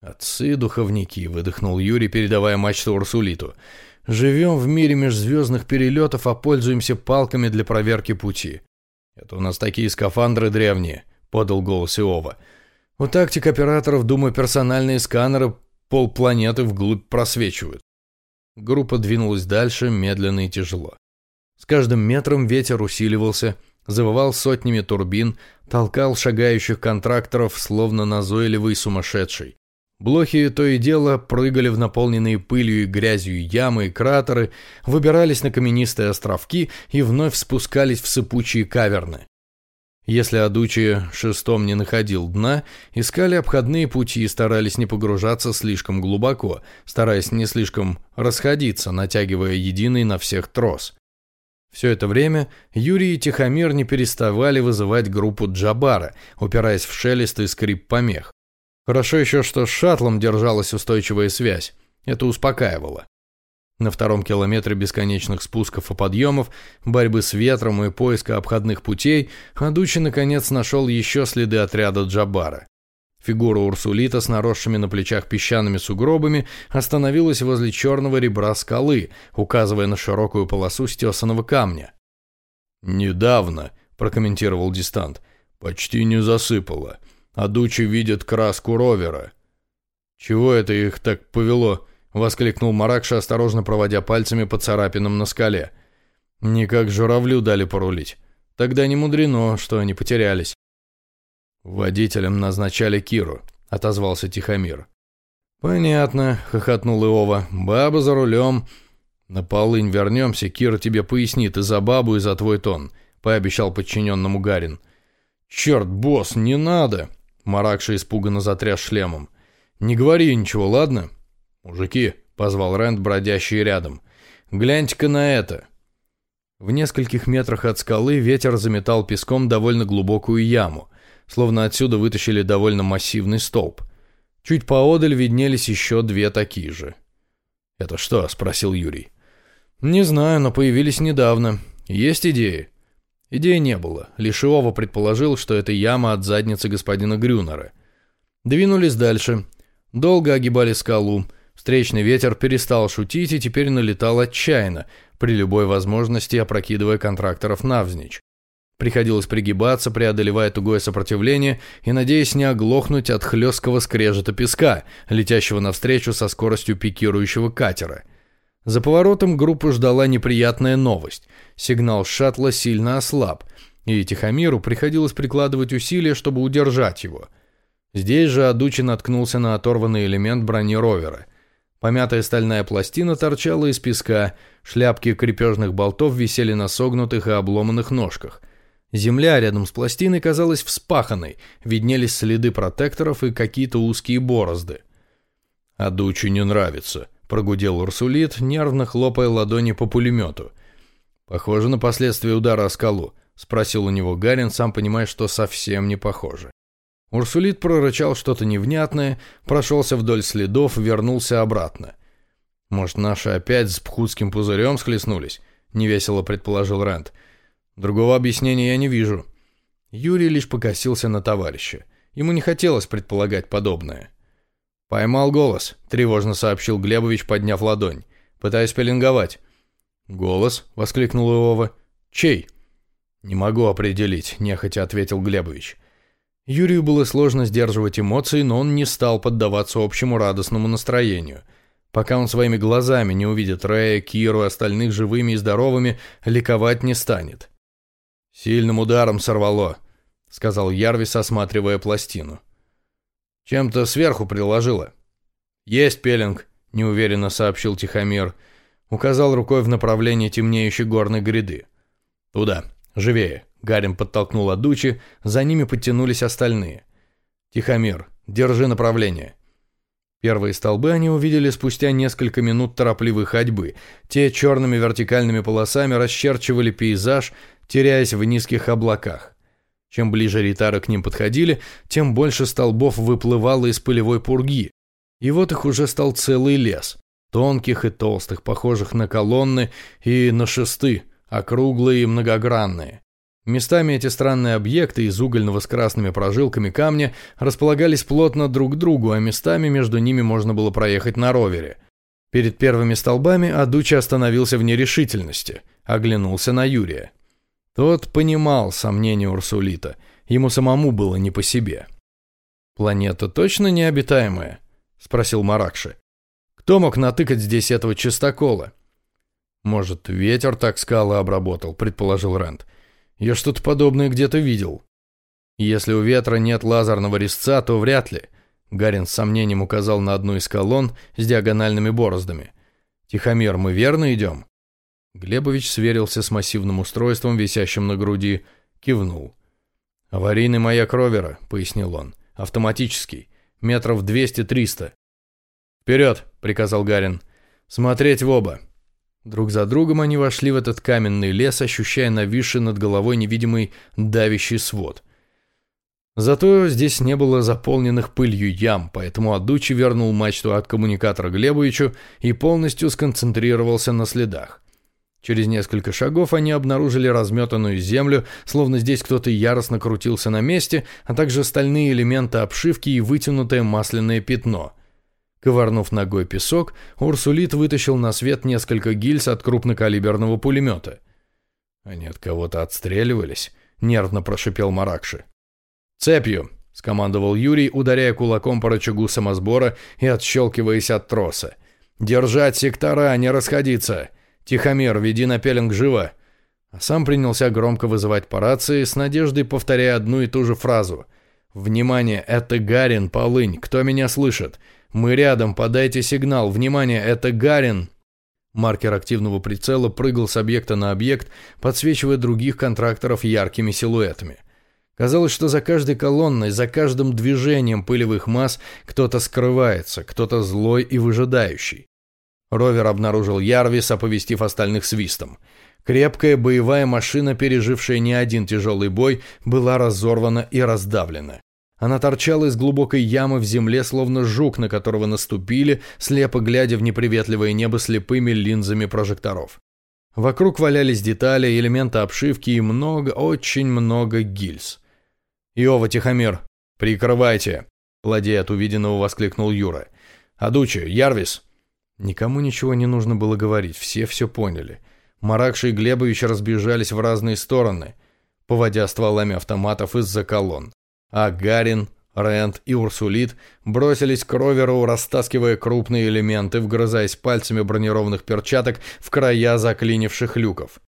«Отцы-духовники», — выдохнул Юрий, передавая мачту Урсулиту. «Живем в мире межзвездных перелетов, а пользуемся палками для проверки пути. «Это у нас такие скафандры древние», — подал голос Иова. «У тактик операторов, думаю, персональные сканеры полпланеты вглубь просвечивают». Группа двинулась дальше, медленно и тяжело. С каждым метром ветер усиливался, завывал сотнями турбин, толкал шагающих контракторов, словно назойливый сумасшедший. Блохи то и дело прыгали в наполненные пылью и грязью ямы и кратеры, выбирались на каменистые островки и вновь спускались в сыпучие каверны. Если Адучи шестом не находил дна, искали обходные пути и старались не погружаться слишком глубоко, стараясь не слишком расходиться, натягивая единый на всех трос. Все это время Юрий и Тихомир не переставали вызывать группу Джабара, упираясь в шелест и скрип помех. Хорошо еще, что с шаттлом держалась устойчивая связь. Это успокаивало. На втором километре бесконечных спусков и подъемов, борьбы с ветром и поиска обходных путей, Адучи наконец нашел еще следы отряда Джабара. Фигура Урсулита с наросшими на плечах песчаными сугробами остановилась возле черного ребра скалы, указывая на широкую полосу стесанного камня. «Недавно», — прокомментировал дистант, — «почти не засыпало. Адучи видит краску ровера». «Чего это их так повело?» Воскликнул Маракша, осторожно проводя пальцами по царапинам на скале. Не как журавлю дали порулить. Тогда не мудрено, что они потерялись. Водителем назначали Киру, отозвался Тихомир. Понятно, хохотнул Иова. Баба за рулем. На полынь вернемся, Кира тебе пояснит и за бабу, и за твой тон, пообещал подчиненному Гарин. Черт, босс, не надо! Маракша испуганно затряс шлемом. Не говори ничего, ладно? «Мужики», — позвал Рэнд, бродящий рядом, — «гляньте-ка на это». В нескольких метрах от скалы ветер заметал песком довольно глубокую яму, словно отсюда вытащили довольно массивный столб. Чуть поодаль виднелись еще две такие же. «Это что?» — спросил Юрий. «Не знаю, но появились недавно. Есть идеи?» Идеи не было. Лишь предположил, что это яма от задницы господина Грюнера. Двинулись дальше. Долго огибали скалу. Встречный ветер перестал шутить и теперь налетал отчаянно, при любой возможности опрокидывая контракторов навзничь. Приходилось пригибаться, преодолевая тугое сопротивление и надеясь не оглохнуть от хлесткого скрежета песка, летящего навстречу со скоростью пикирующего катера. За поворотом группу ждала неприятная новость. Сигнал шаттла сильно ослаб, и Тихомиру приходилось прикладывать усилия, чтобы удержать его. Здесь же Адучи наткнулся на оторванный элемент брони ровера – Помятая стальная пластина торчала из песка, шляпки крепежных болтов висели на согнутых и обломанных ножках. Земля рядом с пластиной казалась вспаханной, виднелись следы протекторов и какие-то узкие борозды. «А Дучу не нравится», — прогудел Урсулит, нервно хлопая ладони по пулемету. «Похоже на последствия удара о скалу», — спросил у него Гарин, сам понимая, что совсем не похоже. Урсулит прорычал что-то невнятное, прошелся вдоль следов, вернулся обратно. «Может, наши опять с пхутским пузырем схлестнулись?» — невесело предположил Рэнд. «Другого объяснения я не вижу». Юрий лишь покосился на товарища. Ему не хотелось предполагать подобное. «Поймал голос», — тревожно сообщил Глебович, подняв ладонь. «Пытаюсь пеленговать». «Голос?» — воскликнул Иова. «Чей?» «Не могу определить», — нехотя ответил Глебович. Юрию было сложно сдерживать эмоции, но он не стал поддаваться общему радостному настроению. Пока он своими глазами не увидит Рэя, Киру и остальных живыми и здоровыми, ликовать не станет. «Сильным ударом сорвало», — сказал Ярвис, осматривая пластину. «Чем-то сверху приложило». «Есть пеленг», — неуверенно сообщил Тихомир. Указал рукой в направлении темнеющей горной гряды. «Туда, живее». Гарин подтолкнул Адучи, за ними подтянулись остальные. «Тихомир, держи направление». Первые столбы они увидели спустя несколько минут торопливой ходьбы. Те черными вертикальными полосами расчерчивали пейзаж, теряясь в низких облаках. Чем ближе ритары к ним подходили, тем больше столбов выплывало из пылевой пурги. И вот их уже стал целый лес. Тонких и толстых, похожих на колонны и на шесты, округлые и многогранные. Местами эти странные объекты из угольного с красными прожилками камня располагались плотно друг к другу, а местами между ними можно было проехать на ровере. Перед первыми столбами Адучи остановился в нерешительности, оглянулся на Юрия. Тот понимал сомнения Урсулита, ему самому было не по себе. «Планета точно необитаемая?» – спросил Маракши. «Кто мог натыкать здесь этого чистокола?» «Может, ветер так скалы обработал», — предположил Рэнд. «Я что-то подобное где-то видел». «Если у ветра нет лазерного резца, то вряд ли», — Гарин с сомнением указал на одну из колонн с диагональными бороздами. «Тихомир, мы верно идем?» Глебович сверился с массивным устройством, висящим на груди, кивнул. «Аварийный маяк ровера», — пояснил он. «Автоматический. Метров 200-300». «Вперед!» — приказал Гарин. «Смотреть в оба!» Друг за другом они вошли в этот каменный лес, ощущая нависший над головой невидимый давящий свод. Зато здесь не было заполненных пылью ям, поэтому Адучи вернул мачту от коммуникатора Глебовичу и полностью сконцентрировался на следах. Через несколько шагов они обнаружили разметанную землю, словно здесь кто-то яростно крутился на месте, а также стальные элементы обшивки и вытянутое масляное пятно – Ковырнув ногой песок, Урсулит вытащил на свет несколько гильз от крупнокалиберного пулемета. «Они от кого-то отстреливались?» — нервно прошипел Маракши. «Цепью!» — скомандовал Юрий, ударяя кулаком по рычагу самосбора и отщелкиваясь от троса. «Держать сектора, не расходиться! Тихомир, веди на пеленг живо!» А сам принялся громко вызывать по рации, с надеждой повторяя одну и ту же фразу. «Внимание, это Гарин, Полынь, кто меня слышит? «Мы рядом, подайте сигнал! Внимание, это Гарин!» Маркер активного прицела прыгал с объекта на объект, подсвечивая других контракторов яркими силуэтами. Казалось, что за каждой колонной, за каждым движением пылевых масс кто-то скрывается, кто-то злой и выжидающий. Ровер обнаружил Ярвис, оповестив остальных свистом. Крепкая боевая машина, пережившая не один тяжелый бой, была разорвана и раздавлена. Она торчала из глубокой ямы в земле, словно жук, на которого наступили, слепо глядя в неприветливое небо слепыми линзами прожекторов. Вокруг валялись детали, элементы обшивки и много, очень много гильз. «Иова, Тихомир, прикрывайте!» Владея от увиденного, воскликнул Юра. «Адучи, Ярвис!» Никому ничего не нужно было говорить, все все поняли. Маракши и Глебович разбежались в разные стороны, поводя стволами автоматов из-за колонн а Гарин, Рэнд и Урсулит бросились к роверу, растаскивая крупные элементы, вгрызаясь пальцами бронированных перчаток в края заклинивших люков.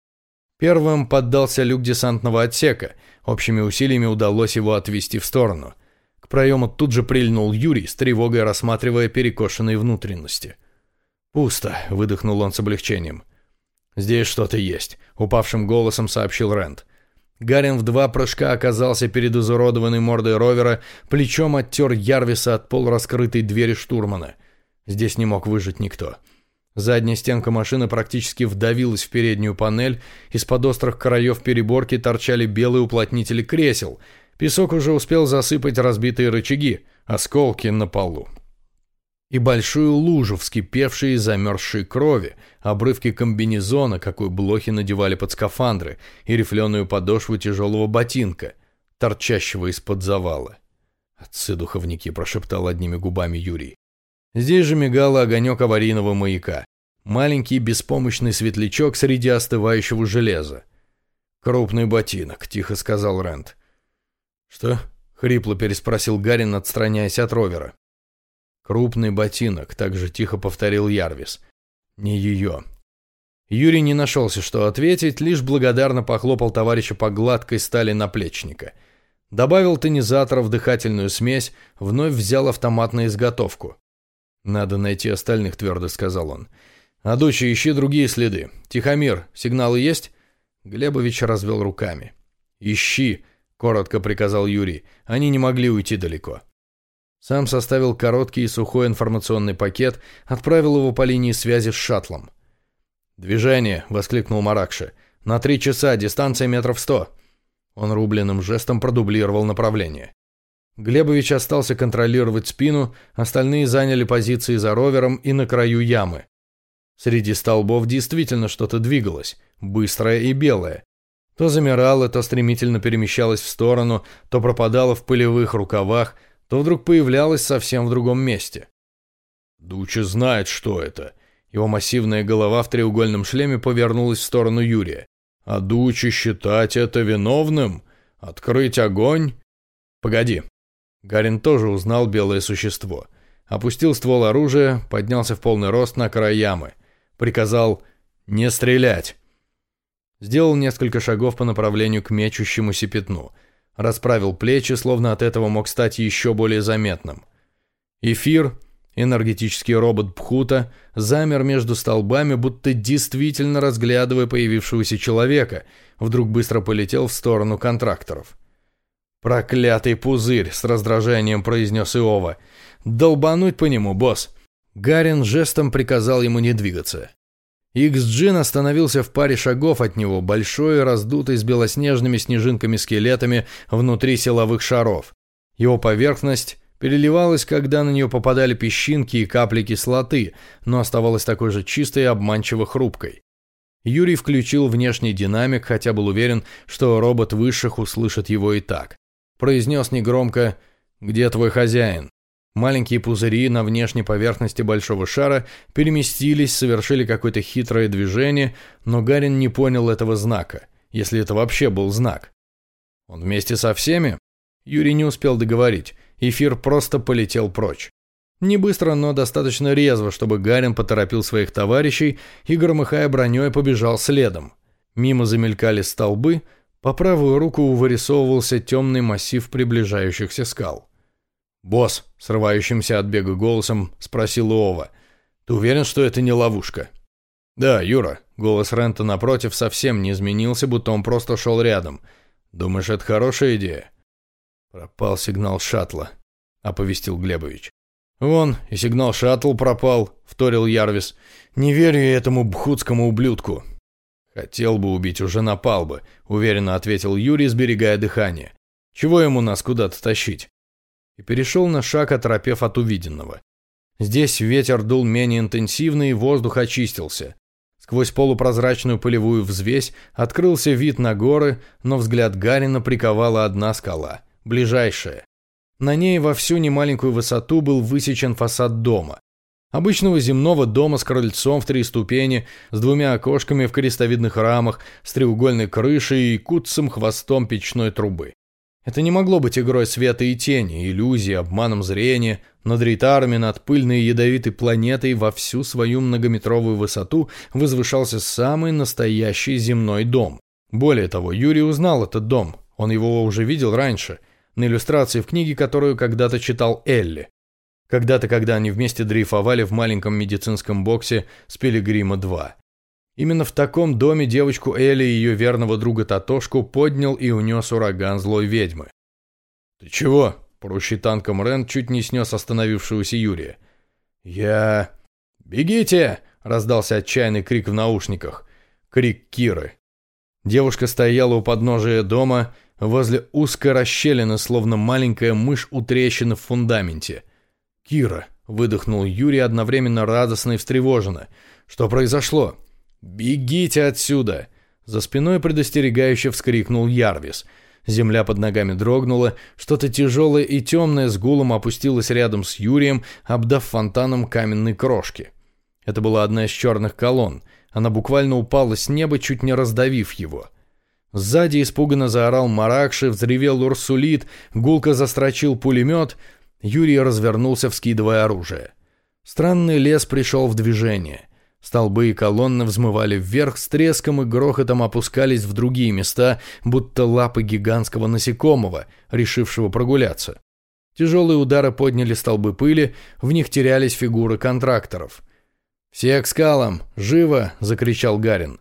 Первым поддался люк десантного отсека. Общими усилиями удалось его отвести в сторону. К проему тут же прильнул Юрий, с тревогой рассматривая перекошенные внутренности. «Пусто», — выдохнул он с облегчением. «Здесь что-то есть», — упавшим голосом сообщил Рэнд. Гарин в два прыжка оказался перед изуродованной мордой ровера, плечом оттер Ярвиса от полураскрытой двери штурмана. Здесь не мог выжить никто. Задняя стенка машины практически вдавилась в переднюю панель, из-под острых краев переборки торчали белые уплотнители кресел. Песок уже успел засыпать разбитые рычаги, осколки на полу и большую лужу, вскипевшей и замерзшей крови, обрывки комбинезона, какой блохи надевали под скафандры, и рифленую подошву тяжелого ботинка, торчащего из-под завала. «Отцы духовники», — прошептал одними губами Юрий. Здесь же мигал огонек аварийного маяка. Маленький беспомощный светлячок среди остывающего железа. «Крупный ботинок», — тихо сказал Рент. «Что?» — хрипло переспросил Гарин, отстраняясь от ровера. «Крупный ботинок», — также тихо повторил Ярвис. «Не ее». Юрий не нашелся, что ответить, лишь благодарно похлопал товарища по гладкой стали наплечника. Добавил тонизатор в дыхательную смесь, вновь взял автомат на изготовку. «Надо найти остальных», — твердо сказал он. «Адучи, ищи другие следы. Тихомир, сигналы есть?» Глебович развел руками. «Ищи», — коротко приказал Юрий. «Они не могли уйти далеко». Сам составил короткий и сухой информационный пакет, отправил его по линии связи с шаттлом. «Движение!» — воскликнул Маракши. «На три часа, дистанция метров сто!» Он рубленным жестом продублировал направление. Глебович остался контролировать спину, остальные заняли позиции за ровером и на краю ямы. Среди столбов действительно что-то двигалось, быстрое и белое. То замирало, то стремительно перемещалось в сторону, то пропадало в пылевых рукавах, то вдруг появлялась совсем в другом месте. Дуча знает, что это. Его массивная голова в треугольном шлеме повернулась в сторону Юрия. А Дуча считать это виновным? Открыть огонь? Погоди. Гарин тоже узнал белое существо. Опустил ствол оружия, поднялся в полный рост на край ямы. Приказал «Не стрелять!» Сделал несколько шагов по направлению к мечущемуся пятну. Расправил плечи, словно от этого мог стать еще более заметным. Эфир, энергетический робот Пхута, замер между столбами, будто действительно разглядывая появившегося человека, вдруг быстро полетел в сторону контракторов. «Проклятый пузырь!» — с раздражением произнес Иова. «Долбануть по нему, босс!» Гарин жестом приказал ему не двигаться. Икс-Джин остановился в паре шагов от него, большой раздутый с белоснежными снежинками-скелетами внутри силовых шаров. Его поверхность переливалась, когда на нее попадали песчинки и капли кислоты, но оставалась такой же чистой и обманчиво хрупкой. Юрий включил внешний динамик, хотя был уверен, что робот высших услышит его и так произнес негромко «Где твой хозяин?». Маленькие пузыри на внешней поверхности большого шара переместились, совершили какое-то хитрое движение, но Гарин не понял этого знака, если это вообще был знак. Он вместе со всеми? Юрий не успел договорить, эфир просто полетел прочь. Не быстро, но достаточно резво, чтобы Гарин поторопил своих товарищей и, громыхая броней, побежал следом. Мимо замелькали столбы, по правую руку вырисовывался темный массив приближающихся скал. «Босс», — срывающимся от бега голосом, спросил Ова, — «ты уверен, что это не ловушка?» «Да, Юра», — голос Рента напротив совсем не изменился, будто он просто шел рядом. «Думаешь, это хорошая идея?» «Пропал сигнал шаттла», — оповестил Глебович. «Вон, и сигнал шаттл пропал», — вторил Ярвис. «Не верю я этому бхутскому ублюдку. «Хотел бы убить, уже напал бы», — уверенно ответил Юрий, сберегая дыхание. «Чего ему нас куда-то тащить?» И перешел на шаг, оторопев от увиденного. Здесь ветер дул менее интенсивно, и воздух очистился. Сквозь полупрозрачную полевую взвесь открылся вид на горы, но взгляд Гарина приковала одна скала, ближайшая. На ней во всю немаленькую высоту был высечен фасад дома. Обычного земного дома с крыльцом в три ступени, с двумя окошками в крестовидных рамах, с треугольной крышей и куцым хвостом печной трубы. Это не могло быть игрой света и тени, иллюзией, обманом зрения. Над рейтарами, над пыльной и ядовитой планетой во всю свою многометровую высоту возвышался самый настоящий земной дом. Более того, Юрий узнал этот дом, он его уже видел раньше, на иллюстрации в книге, которую когда-то читал Элли. Когда-то, когда они вместе дрейфовали в маленьком медицинском боксе с Пилигрима-2. Именно в таком доме девочку Элли и ее верного друга Татошку поднял и унес ураган злой ведьмы. «Ты чего?» – порущий танком Рен чуть не снес остановившегося Юрия. «Я...» «Бегите!» – раздался отчаянный крик в наушниках. Крик Киры. Девушка стояла у подножия дома, возле узкой расщелины, словно маленькая мышь у трещины в фундаменте – «Кира!» – выдохнул Юрий одновременно радостно и встревоженно. «Что произошло?» «Бегите отсюда!» За спиной предостерегающе вскрикнул Ярвис. Земля под ногами дрогнула, что-то тяжелое и темное с гулом опустилось рядом с Юрием, обдав фонтаном каменной крошки. Это была одна из черных колонн. Она буквально упала с неба, чуть не раздавив его. Сзади испуганно заорал Маракши, взревел Урсулит, гулко застрочил пулемет — Юрий развернулся, вскидывая оружие. Странный лес пришел в движение. Столбы и колонны взмывали вверх, с треском и грохотом опускались в другие места, будто лапы гигантского насекомого, решившего прогуляться. Тяжелые удары подняли столбы пыли, в них терялись фигуры контракторов. «Все к скалам! Живо!» – закричал Гарин.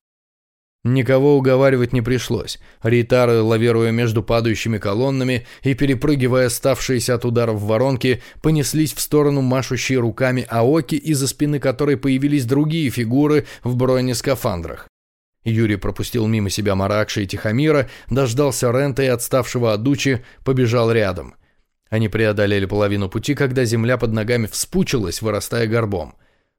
Никого уговаривать не пришлось. Ритары, лавируя между падающими колоннами и перепрыгивая ставшиеся от ударов воронки, понеслись в сторону машущей руками Аоки, из-за спины которой появились другие фигуры в бронескафандрах. Юрий пропустил мимо себя Маракши и Тихомира, дождался Рента и отставшего от Дучи, побежал рядом. Они преодолели половину пути, когда земля под ногами вспучилась, вырастая горбом.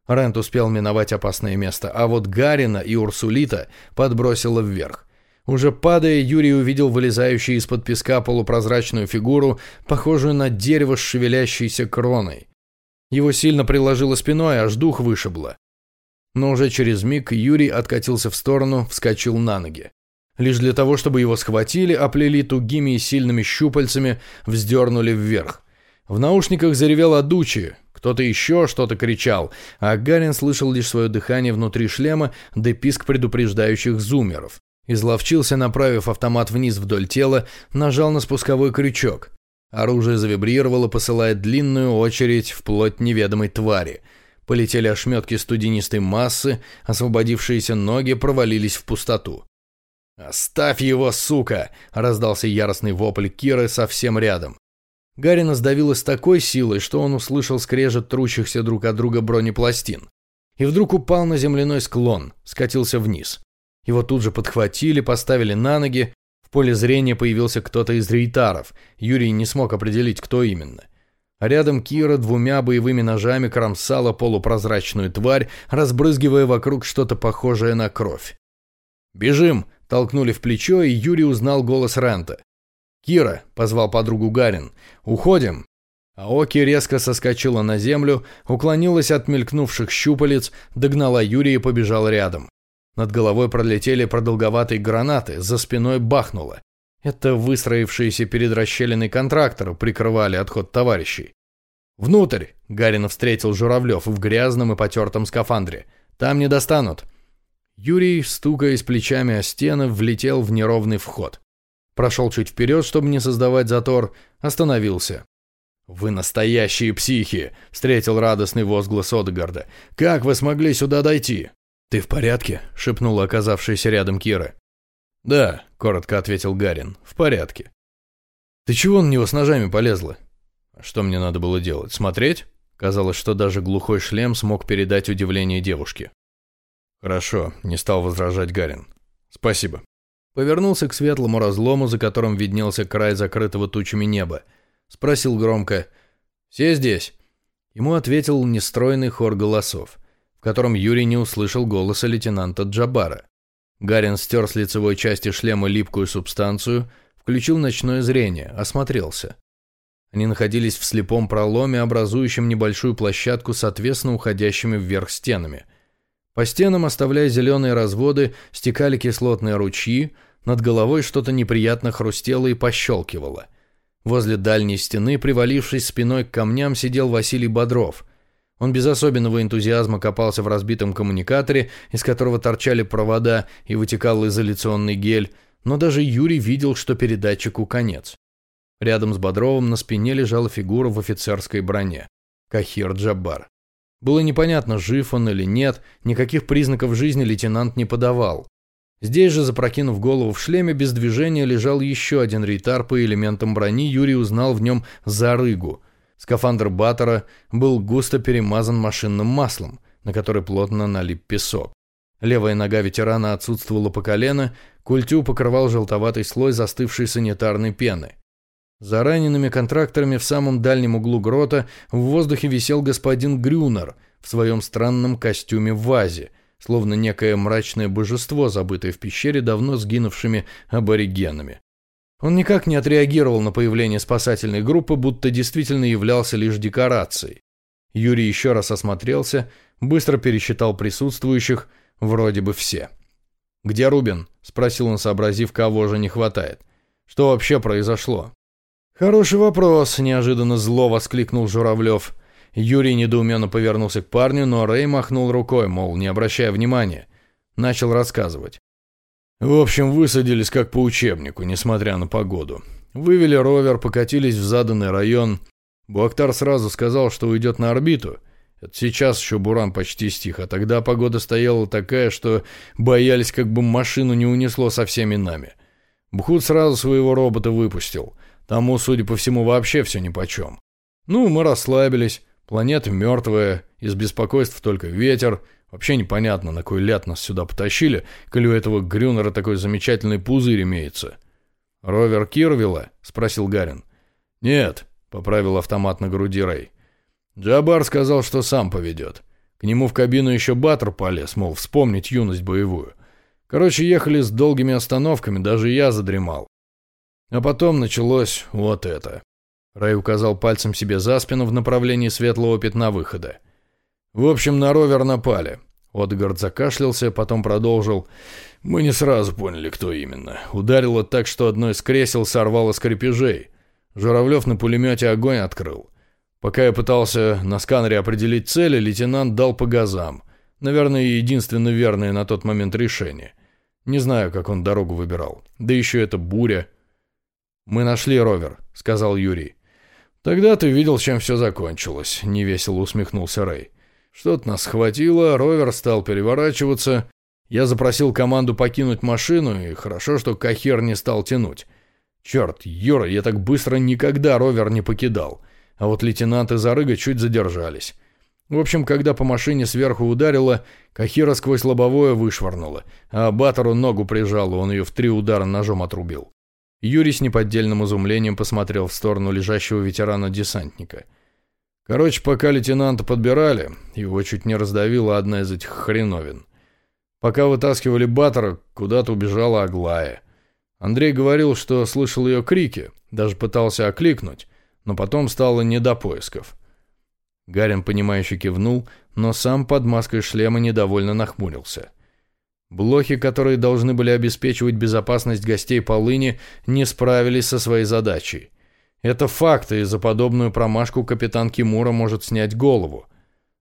Рент успел миновать опасное место, а вот Гарина и Урсулита подбросило вверх. Уже падая, Юрий увидел вылезающую из-под песка полупрозрачную фигуру, похожую на дерево с шевелящейся кроной. Его сильно приложило спиной, аж дух вышибло. Но уже через миг Юрий откатился в сторону, вскочил на ноги. Лишь для того, чтобы его схватили, оплели тугими и сильными щупальцами, вздернули вверх. В наушниках заревел Адучи, Кто-то еще что-то кричал, а Гарин слышал лишь свое дыхание внутри шлема да писк предупреждающих зумеров. Изловчился, направив автомат вниз вдоль тела, нажал на спусковой крючок. Оружие завибрировало, посылая длинную очередь вплоть неведомой твари. Полетели ошметки студенистой массы, освободившиеся ноги провалились в пустоту. «Оставь его, сука!» – раздался яростный вопль Киры совсем рядом. Гарина сдавило с такой силой, что он услышал скрежет трущихся друг от друга бронепластин. И вдруг упал на земляной склон, скатился вниз. Его тут же подхватили, поставили на ноги. В поле зрения появился кто-то из рейтаров. Юрий не смог определить, кто именно. А рядом Кира двумя боевыми ножами кромсала полупрозрачную тварь, разбрызгивая вокруг что-то похожее на кровь. «Бежим!» – толкнули в плечо, и Юрий узнал голос Рента. «Кира!» – позвал подругу Гарин. «Уходим!» Аоки резко соскочила на землю, уклонилась от мелькнувших щупалец, догнала Юрия и побежала рядом. Над головой пролетели продолговатые гранаты, за спиной бахнуло. Это выстроившиеся перед расщелиной контракторы прикрывали отход товарищей. «Внутрь!» – Гарин встретил Журавлев в грязном и потертом скафандре. «Там не достанут!» Юрий, стукаясь плечами о стены, влетел в неровный вход. Прошел чуть вперед, чтобы не создавать затор, остановился. «Вы настоящие психи!» – встретил радостный возглас Одегарда. «Как вы смогли сюда дойти?» «Ты в порядке?» – шепнула оказавшаяся рядом Кира. «Да», – коротко ответил Гарин, – «в порядке». «Ты чего на него с ножами полезла?» «Что мне надо было делать? Смотреть?» Казалось, что даже глухой шлем смог передать удивление девушке. «Хорошо», – не стал возражать Гарин. «Спасибо». Повернулся к светлому разлому, за которым виднелся край закрытого тучами неба. Спросил громко «Все здесь?» Ему ответил нестройный хор голосов котором Юрий не услышал голоса лейтенанта Джабара. Гарин стер с лицевой части шлема липкую субстанцию, включил ночное зрение, осмотрелся. Они находились в слепом проломе, образующем небольшую площадку с отвесно уходящими вверх стенами. По стенам, оставляя зеленые разводы, стекали кислотные ручьи, над головой что-то неприятно хрустело и пощелкивало. Возле дальней стены, привалившись спиной к камням, сидел Василий Бодров – он без особенного энтузиазма копался в разбитом коммуникаторе, из которого торчали провода и вытекал изоляционный гель, но даже Юрий видел, что передатчику конец. Рядом с Бодровым на спине лежала фигура в офицерской броне. Кахир Джаббар. Было непонятно, жив он или нет, никаких признаков жизни лейтенант не подавал. Здесь же, запрокинув голову в шлеме, без движения лежал еще один рейтар по элементам брони, Юрий узнал в нем Зарыгу – Скафандр Баттера был густо перемазан машинным маслом, на который плотно налип песок. Левая нога ветерана отсутствовала по колено, культю покрывал желтоватый слой застывшей санитарной пены. За ранеными контракторами в самом дальнем углу грота в воздухе висел господин Грюнер в своем странном костюме в вазе, словно некое мрачное божество, забытое в пещере давно сгинувшими аборигенами. Он никак не отреагировал на появление спасательной группы, будто действительно являлся лишь декорацией. Юрий еще раз осмотрелся, быстро пересчитал присутствующих, вроде бы все. «Где Рубин?» – спросил он, сообразив, кого же не хватает. «Что вообще произошло?» «Хороший вопрос», – неожиданно зло воскликнул Журавлев. Юрий недоуменно повернулся к парню, но Рэй махнул рукой, мол, не обращая внимания. Начал рассказывать. В общем, высадились как по учебнику, несмотря на погоду. Вывели ровер, покатились в заданный район. Буактар сразу сказал, что уйдет на орбиту. Это сейчас еще буран почти стих, а тогда погода стояла такая, что боялись, как бы машину не унесло со всеми нами. Бхут сразу своего робота выпустил. Тому, судя по всему, вообще все нипочем. Ну, мы расслабились. Планета мертвая, из беспокойств только ветер, Вообще непонятно, на кой ляд нас сюда потащили, коли у этого Грюнера такой замечательный пузырь имеется. «Ровер Кирвилла?» — спросил Гарин. «Нет», — поправил автомат на груди Рэй. Джабар сказал, что сам поведет. К нему в кабину еще Баттер полез, мол, вспомнить юность боевую. Короче, ехали с долгими остановками, даже я задремал. А потом началось вот это. Рэй указал пальцем себе за спину в направлении светлого пятна выхода. В общем, на ровер напали. Отгард закашлялся, потом продолжил. Мы не сразу поняли, кто именно. Ударило так, что одно из кресел сорвало с крепежей. Журавлев на пулемете огонь открыл. Пока я пытался на сканере определить цели, лейтенант дал по газам. Наверное, единственно верное на тот момент решение. Не знаю, как он дорогу выбирал. Да еще это буря. «Мы нашли ровер», — сказал Юрий. «Тогда ты видел, чем все закончилось», — невесело усмехнулся Рэй. «Что-то нас схватило, ровер стал переворачиваться. Я запросил команду покинуть машину, и хорошо, что Кахер не стал тянуть. Черт, Юра, я так быстро никогда ровер не покидал. А вот лейтенант и Зарыга чуть задержались. В общем, когда по машине сверху ударило, Кахира сквозь лобовое вышвырнула, а Баттеру ногу прижало, он ее в три удара ножом отрубил. Юрий с неподдельным изумлением посмотрел в сторону лежащего ветерана-десантника. Короче, пока лейтенанта подбирали, его чуть не раздавила одна из этих хреновин. Пока вытаскивали Баттера, куда-то убежала Аглая. Андрей говорил, что слышал ее крики, даже пытался окликнуть, но потом стало не до поисков. Гарин, понимающе кивнул, но сам под маской шлема недовольно нахмурился. Блохи, которые должны были обеспечивать безопасность гостей полыни, не справились со своей задачей. Это факт, и за подобную промашку капитан Кимура может снять голову.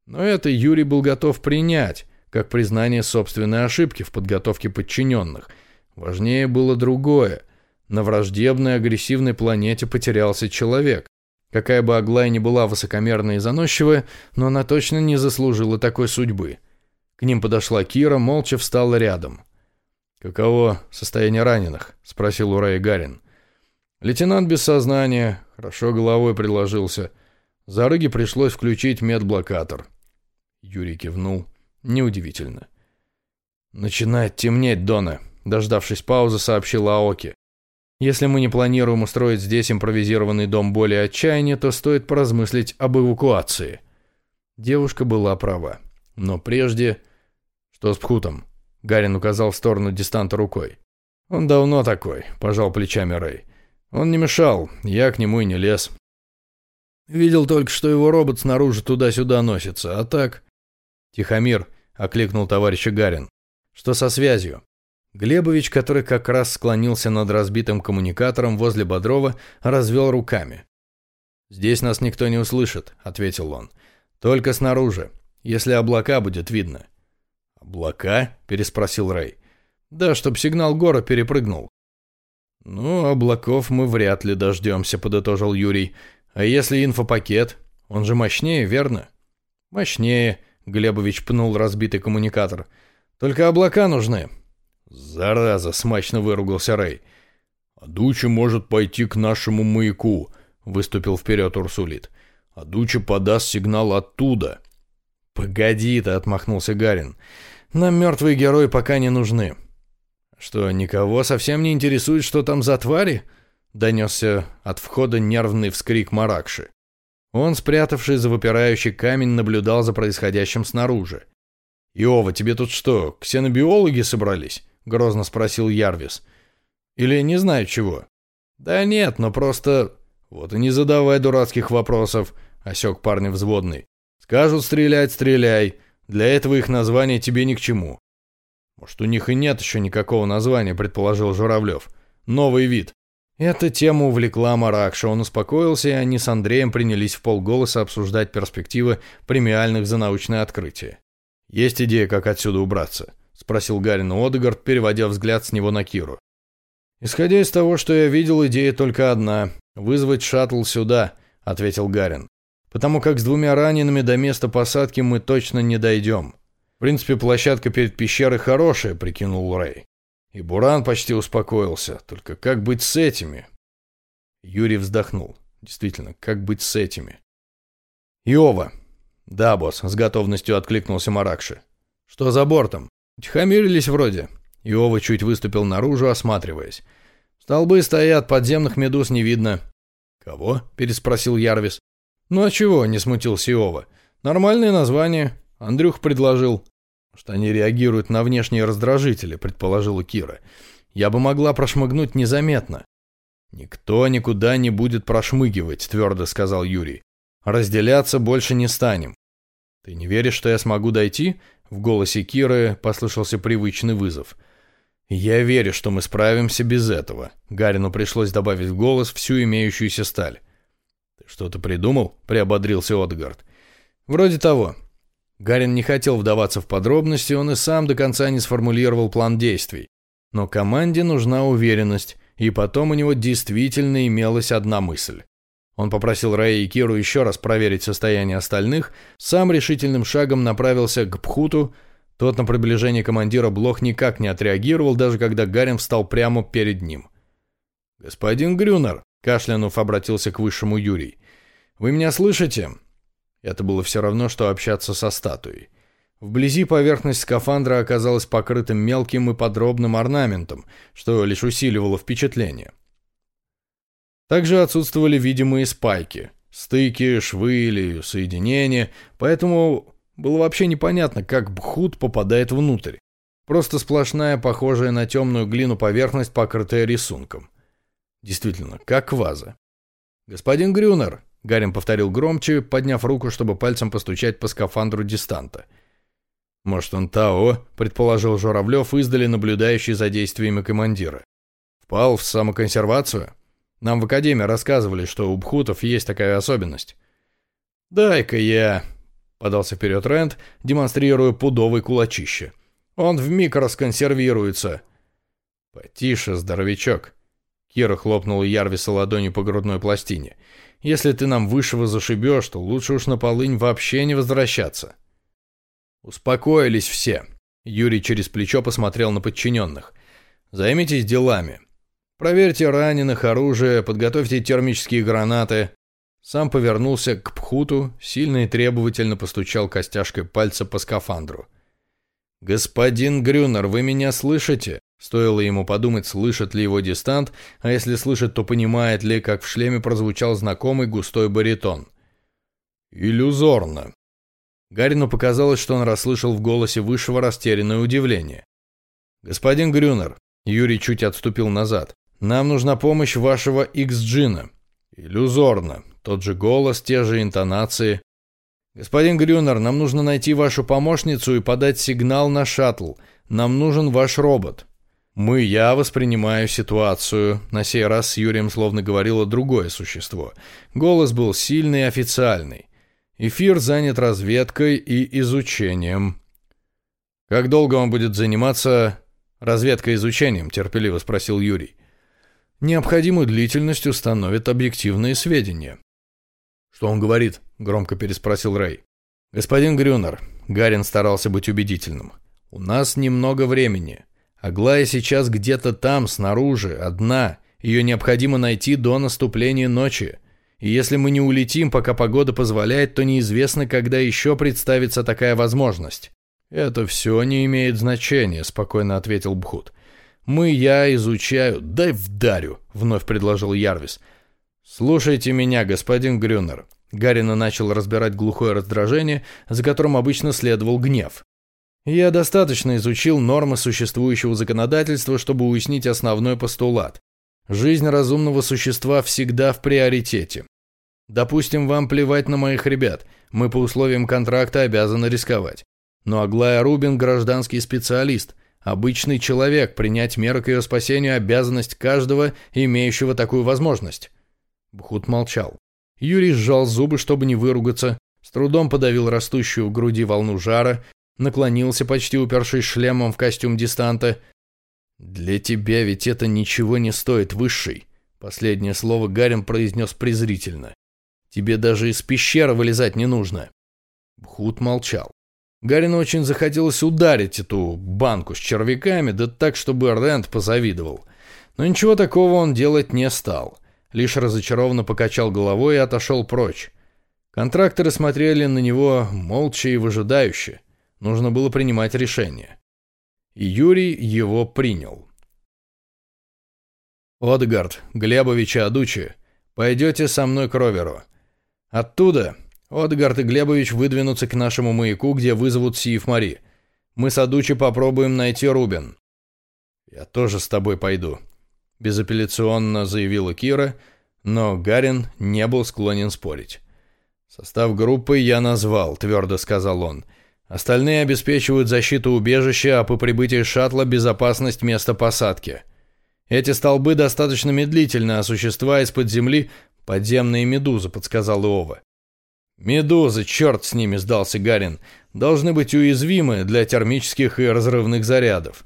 Но это Юрий был готов принять, как признание собственной ошибки в подготовке подчиненных – Важнее было другое. На враждебной агрессивной планете потерялся человек. Какая бы Аглая ни была высокомерная и заносчивая, но она точно не заслужила такой судьбы. К ним подошла Кира, молча встала рядом. «Каково состояние раненых?» – спросил у Гарин. Лейтенант без сознания, хорошо головой приложился. Зарыге пришлось включить медблокатор. Юрий кивнул. Неудивительно. «Начинает темнеть, Дона», Дождавшись паузы, сообщила Аоки. Если мы не планируем устроить здесь импровизированный дом боли отчаяния, то стоит поразмыслить об эвакуации. Девушка была права. Но прежде... Что с Пхутом? Гарин указал в сторону дистанта рукой. Он давно такой, пожал плечами Рэй. Он не мешал, я к нему и не лез. Видел только, что его робот снаружи туда-сюда носится, а так... Тихомир, окликнул товарища Гарин. Что со связью? Глебович, который как раз склонился над разбитым коммуникатором возле Бодрова, развел руками. «Здесь нас никто не услышит», — ответил он. «Только снаружи, если облака будет видно». «Облака?» — переспросил Рэй. «Да, чтоб сигнал гора перепрыгнул». «Ну, облаков мы вряд ли дождемся», — подытожил Юрий. «А если инфопакет? Он же мощнее, верно?» «Мощнее», — Глебович пнул разбитый коммуникатор. «Только облака нужны. «Зараза!» — смачно выругался Рэй. «А Дуча может пойти к нашему маяку», — выступил вперед Урсулит. «А Дуча подаст сигнал оттуда». «Погоди ты!» — отмахнулся Гарин. «Нам мертвые герои пока не нужны». «Что, никого совсем не интересует, что там за твари?» — донесся от входа нервный вскрик Маракши. Он, спрятавшись за выпирающий камень, наблюдал за происходящим снаружи. «Иова, тебе тут что, ксенобиологи собрались?» — грозно спросил Ярвис. «Или не знаю чего?» «Да нет, но просто...» «Вот и не задавай дурацких вопросов», — осек парня взводный. «Скажут стрелять, стреляй. Для этого их название тебе ни к чему». «Может, у них и нет еще никакого названия», — предположил Журавлев. «Новый вид». Эта тема увлекла Маракша, он успокоился, и они с Андреем принялись в полголоса обсуждать перспективы премиальных за научное открытие. «Есть идея, как отсюда убраться?» — спросил Гарин Одегард, переводя взгляд с него на Киру. «Исходя из того, что я видел, идея только одна — вызвать шаттл сюда», — ответил Гарин. «Потому как с двумя ранеными до места посадки мы точно не дойдем. В принципе, площадка перед пещерой хорошая», — прикинул Рэй. И Буран почти успокоился. Только как быть с этими? Юрий вздохнул. Действительно, как быть с этими? Иова. Да, босс, с готовностью откликнулся Маракши. Что за бортом? Тихомирились вроде. Иова чуть выступил наружу, осматриваясь. Столбы стоят, подземных медуз не видно. «Кого?» – переспросил Ярвис. «Ну а чего?» – не смутился Иова. «Нормальное название. Андрюх предложил». «Что они реагируют на внешние раздражители», – предположила Кира. «Я бы могла прошмыгнуть незаметно». «Никто никуда не будет прошмыгивать», – твердо сказал Юрий. «Разделяться больше не станем». «Ты не веришь, что я смогу дойти?» В голосе Киры послышался привычный вызов. «Я верю, что мы справимся без этого». Гарину пришлось добавить в голос всю имеющуюся сталь. «Ты что-то придумал?» — приободрился Отгард. «Вроде того». Гарин не хотел вдаваться в подробности, он и сам до конца не сформулировал план действий. Но команде нужна уверенность, и потом у него действительно имелась одна мысль. Он попросил Рэя и Киру еще раз проверить состояние остальных, сам решительным шагом направился к Пхуту, тот на приближение командира Блох никак не отреагировал, даже когда Гарин встал прямо перед ним. «Господин Грюнер», — кашлянув обратился к высшему Юрий, — «вы меня слышите?» Это было все равно, что общаться со статуей. Вблизи поверхность скафандра оказалась покрытым мелким и подробным орнаментом, что лишь усиливало впечатление. Также отсутствовали видимые спайки, стыки, швы или соединения, поэтому было вообще непонятно, как Бхут попадает внутрь. Просто сплошная, похожая на темную глину поверхность, покрытая рисунком. Действительно, как ваза. «Господин Грюнер», — Гарин повторил громче, подняв руку, чтобы пальцем постучать по скафандру дистанта. «Может, он Тао?» — предположил Журавлев, издали наблюдающий за действиями командира. «Впал в самоконсервацию?» Нам в Академии рассказывали, что у бхутов есть такая особенность. «Дай-ка я...» — подался вперед Рэнд, демонстрируя пудовый кулачище. «Он вмиг расконсервируется». «Потише, здоровячок». Кира хлопнула Ярвиса ладонью по грудной пластине. «Если ты нам вышего зашибешь, то лучше уж на полынь вообще не возвращаться». Успокоились все. Юрий через плечо посмотрел на подчиненных. «Займитесь делами. Проверьте раненых, оружие, подготовьте термические гранаты. Сам повернулся к Пхуту, сильно и требовательно постучал костяшкой пальца по скафандру. «Господин Грюнер, вы меня слышите?» Стоило ему подумать, слышит ли его дистант, а если слышит, то понимает ли, как в шлеме прозвучал знакомый густой баритон. «Иллюзорно». Гарину показалось, что он расслышал в голосе высшего растерянное удивление. «Господин Грюнер», Юрий чуть отступил назад, нам нужна помощь вашего Икс-джина. Иллюзорно. Тот же голос, те же интонации. Господин Грюнер, нам нужно найти вашу помощницу и подать сигнал на шаттл. Нам нужен ваш робот. Мы, я воспринимаю ситуацию. На сей раз с Юрием словно говорило другое существо. Голос был сильный и официальный. Эфир занят разведкой и изучением. Как долго он будет заниматься разведкой и изучением? Терпеливо спросил Юрий. Необходимую длительность установят объективные сведения. «Что он говорит?» – громко переспросил Рэй. «Господин Грюнер», – Гарин старался быть убедительным, – «у нас немного времени. Аглая сейчас где-то там, снаружи, одна. Ее необходимо найти до наступления ночи. И если мы не улетим, пока погода позволяет, то неизвестно, когда еще представится такая возможность». «Это все не имеет значения», – спокойно ответил Бхут. Мы, я изучаю... Дай вдарю, вновь предложил Ярвис. Слушайте меня, господин Грюнер. Гарина начал разбирать глухое раздражение, за которым обычно следовал гнев. Я достаточно изучил нормы существующего законодательства, чтобы уяснить основной постулат. Жизнь разумного существа всегда в приоритете. Допустим, вам плевать на моих ребят. Мы по условиям контракта обязаны рисковать. Но Аглая Рубин – гражданский специалист. Обычный человек, принять меры к ее спасению – обязанность каждого, имеющего такую возможность. Бхут молчал. Юрий сжал зубы, чтобы не выругаться, с трудом подавил растущую в груди волну жара, наклонился, почти упершись шлемом в костюм дистанта. «Для тебя ведь это ничего не стоит, высший», — последнее слово Гарин произнес презрительно. «Тебе даже из пещеры вылезать не нужно». Бхут молчал. Гарину очень захотелось ударить эту банку с червяками, да так, чтобы Рэнд позавидовал. Но ничего такого он делать не стал. Лишь разочарованно покачал головой и отошел прочь. Контракторы смотрели на него молча и выжидающе. Нужно было принимать решение. И Юрий его принял. «Одгард, Глебович и Адучи, пойдете со мной к Роверу. Оттуда Отгард и Глебович выдвинутся к нашему маяку, где вызовут Сиев Мари. Мы с Адучи попробуем найти Рубин». «Я тоже с тобой пойду», – безапелляционно заявила Кира, но Гарин не был склонен спорить. «Состав группы я назвал», – твердо сказал он. «Остальные обеспечивают защиту убежища, а по прибытии шаттла – безопасность места посадки. Эти столбы достаточно медлительны, а существа из-под земли «Подземные медузы», — подсказал Иова. «Медузы, черт с ними», — сдался Гарин, — «должны быть уязвимы для термических и разрывных зарядов.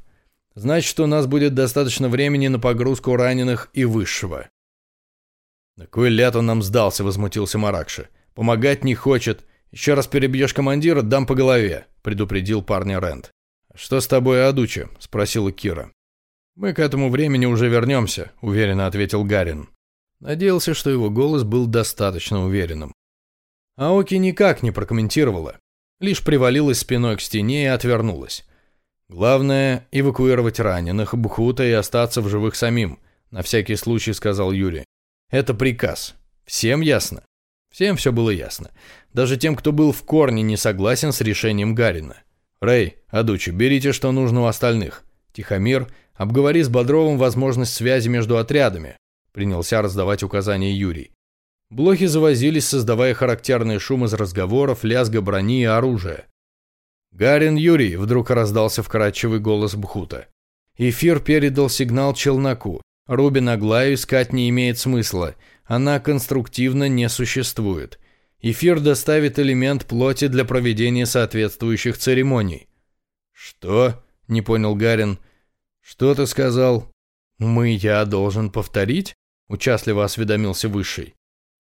Значит, у нас будет достаточно времени на погрузку раненых и высшего». «На кой ляд он нам сдался?» — возмутился Маракши. «Помогать не хочет. Еще раз перебьешь командира, дам по голове», — предупредил парня Рент. «Что с тобой, Адучи?» — спросила Кира. «Мы к этому времени уже вернемся», — уверенно ответил Гарин. Надеялся, что его голос был достаточно уверенным. Аоки никак не прокомментировала, лишь привалилась спиной к стене и отвернулась. «Главное — эвакуировать раненых, Бхута и остаться в живых самим», — на всякий случай сказал Юрий. «Это приказ. Всем ясно?» Всем все было ясно. Даже тем, кто был в корне не согласен с решением Гарина. «Рэй, Адучи, берите, что нужно у остальных. Тихомир, обговори с Бодровым возможность связи между отрядами», принялся раздавать указания Юрий. Блохи завозились, создавая характерный шум из разговоров, лязга брони и оружия. «Гарин Юрий!» – вдруг раздался вкрадчивый голос Бхута. Эфир передал сигнал челноку. Рубин Аглаю искать не имеет смысла. Она конструктивно не существует. Эфир доставит элемент плоти для проведения соответствующих церемоний. «Что?» – не понял Гарин. «Что ты сказал?» «Мы, я должен повторить?» – участливо осведомился Высший.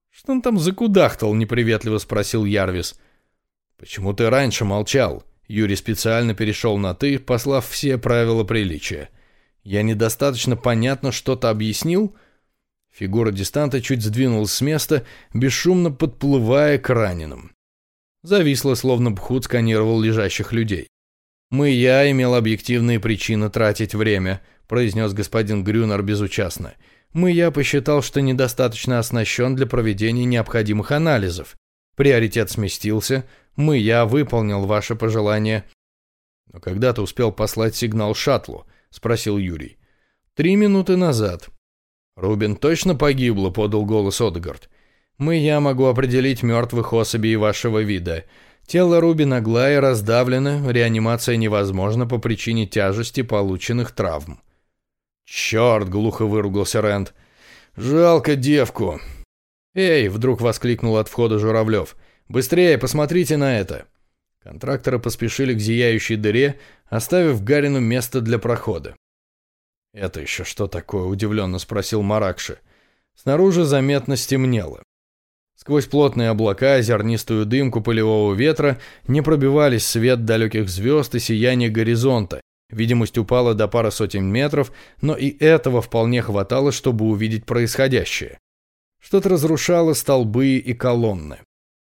«Что он там закудахтал?» – неприветливо спросил Ярвис. «Почему ты раньше молчал?» Юрий специально перешел на «ты», послав все правила приличия. «Я недостаточно понятно что-то объяснил?» Фигура дистанта чуть сдвинулась с места, бесшумно подплывая к раненым. Зависла, словно Бхут сканировал лежащих людей. «Мы, я, имел объективные причины тратить время», – произнес господин Грюнер безучастно. «Мы, я, посчитал, что недостаточно оснащен для проведения необходимых анализов. Приоритет сместился. Мы, я, выполнил ваше пожелание». «Но когда ты успел послать сигнал шаттлу?» – спросил Юрий. «Три минуты назад». «Рубин точно погибла?» – подал голос Одегард. «Мы, я, могу определить мертвых особей вашего вида. Тело Рубина Глая раздавлено, реанимация невозможна по причине тяжести полученных травм». «Черт!» – глухо выругался Рэнд. «Жалко девку!» «Эй!» – вдруг воскликнул от входа Журавлев. «Быстрее, посмотрите на это!» Контракторы поспешили к зияющей дыре, оставив Гарину место для прохода. «Это еще что такое?» – удивленно спросил Маракши. Снаружи заметно стемнело. Сквозь плотные облака, зернистую дымку полевого ветра не пробивались свет далеких звезд и сияние горизонта. Видимость упала до пары сотен метров, но и этого вполне хватало, чтобы увидеть происходящее. Что-то разрушало столбы и колонны.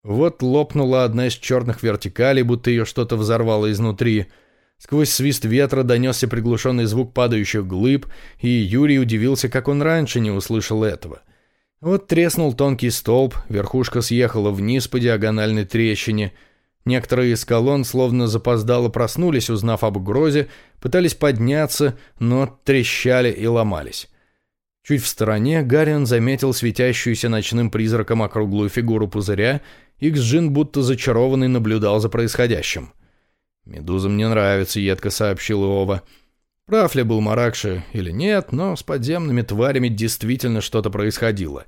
Вот лопнула одна из черных вертикалей, будто ее что-то взорвало изнутри – Сквозь свист ветра донесся приглушенный звук падающих глыб, и Юрий удивился, как он раньше не услышал этого. Вот треснул тонкий столб, верхушка съехала вниз по диагональной трещине. Некоторые из колонн словно запоздало проснулись, узнав об угрозе, пытались подняться, но трещали и ломались. Чуть в стороне Гаррион заметил светящуюся ночным призраком округлую фигуру пузыря, и Ксджин будто зачарованный наблюдал за происходящим. «Медузам не нравится», — едко сообщил Иова. Прав ли был Маракши или нет, но с подземными тварями действительно что-то происходило.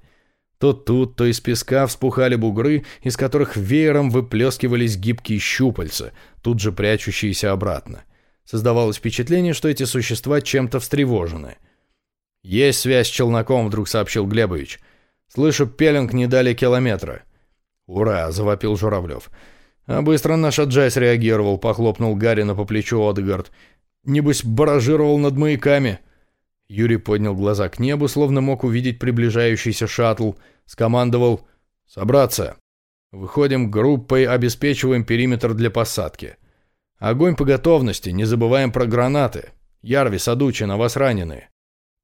То тут, то из песка вспухали бугры, из которых веером выплескивались гибкие щупальца, тут же прячущиеся обратно. Создавалось впечатление, что эти существа чем-то встревожены. «Есть связь с челноком», — вдруг сообщил Глебович. «Слышу, пеленг не дали километра». «Ура!» — завопил Журавлев. А быстро наш Аджай среагировал, похлопнул Гарина по плечу Одегард. Небось, баражировал над маяками. Юрий поднял глаза к небу, словно мог увидеть приближающийся шаттл. Скомандовал «Собраться». Выходим группой, обеспечиваем периметр для посадки. Огонь по готовности, не забываем про гранаты. Ярви, Садучи, на вас раненые.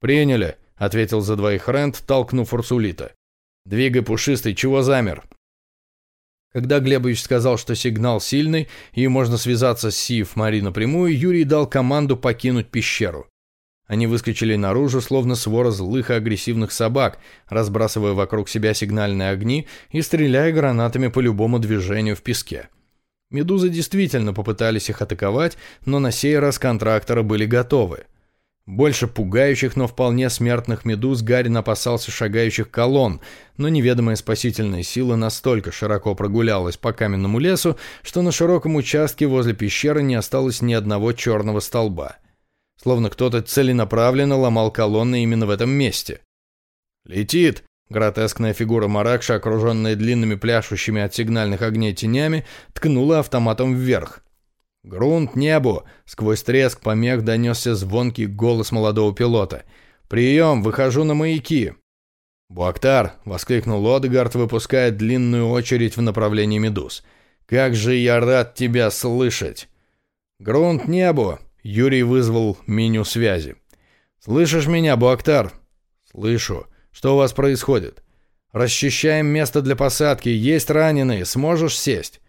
Приняли, ответил за двоих Рент, толкнув Урсулита. Двигай, пушистый, чего замер? Когда Глебович сказал, что сигнал сильный и можно связаться с Сив Мари напрямую, Юрий дал команду покинуть пещеру. Они выскочили наружу, словно свора злых и агрессивных собак, разбрасывая вокруг себя сигнальные огни и стреляя гранатами по любому движению в песке. Медузы действительно попытались их атаковать, но на сей раз контракторы были готовы. Больше пугающих, но вполне смертных медуз Гарин опасался шагающих колонн, но неведомая спасительная сила настолько широко прогулялась по каменному лесу, что на широком участке возле пещеры не осталось ни одного черного столба. Словно кто-то целенаправленно ломал колонны именно в этом месте. «Летит!» Гротескная фигура Маракша, окруженная длинными пляшущими от сигнальных огней тенями, ткнула автоматом вверх. «Грунт небу!» — сквозь треск помех донесся звонкий голос молодого пилота. «Прием! Выхожу на маяки!» «Буактар!» — воскликнул Одегард, выпуская длинную очередь в направлении медуз. «Как же я рад тебя слышать!» «Грунт небу!» — Юрий вызвал меню связи. «Слышишь меня, Буактар?» «Слышу. Что у вас происходит?» «Расчищаем место для посадки. Есть раненые. Сможешь сесть?»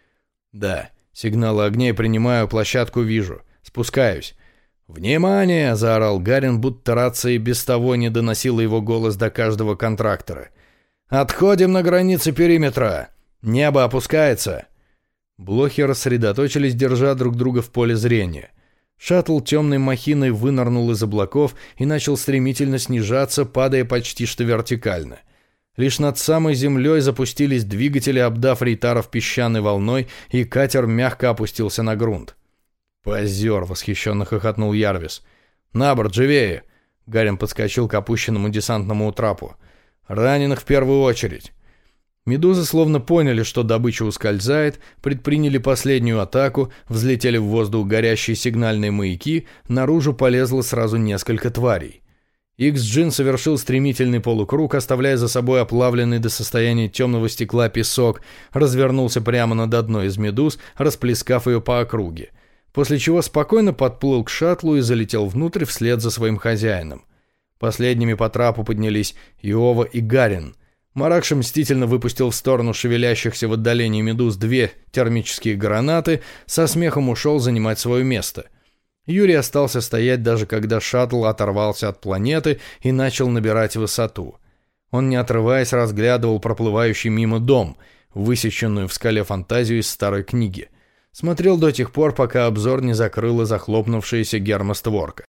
«Да». Сигналы огней принимаю, площадку вижу. Спускаюсь. «Внимание!» – заорал Гарин, будто рация без того не доносила его голос до каждого контрактора. «Отходим на границы периметра! Небо опускается!» Блохи рассредоточились, держа друг друга в поле зрения. Шаттл темной махиной вынырнул из облаков и начал стремительно снижаться, падая почти что вертикально – Лишь над самой землей запустились двигатели, обдав рейтаров песчаной волной, и катер мягко опустился на грунт. «Позер!» — восхищенно хохотнул Ярвис. «На борт, живее!» Гарин подскочил к опущенному десантному трапу. «Раненых в первую очередь!» Медузы словно поняли, что добыча ускользает, предприняли последнюю атаку, взлетели в воздух горящие сигнальные маяки, наружу полезло сразу несколько тварей. Икс-Джин совершил стремительный полукруг, оставляя за собой оплавленный до состояния темного стекла песок, развернулся прямо над одной из медуз, расплескав ее по округе, после чего спокойно подплыл к шаттлу и залетел внутрь вслед за своим хозяином. Последними по трапу поднялись Иова и Гарин. Маракша мстительно выпустил в сторону шевелящихся в отдалении медуз две термические гранаты, со смехом ушел занимать свое место – Юрий остался стоять даже когда шаттл оторвался от планеты и начал набирать высоту. Он, не отрываясь, разглядывал проплывающий мимо дом, высеченную в скале фантазию из старой книги. Смотрел до тех пор, пока обзор не закрыла захлопнувшаяся гермостворка.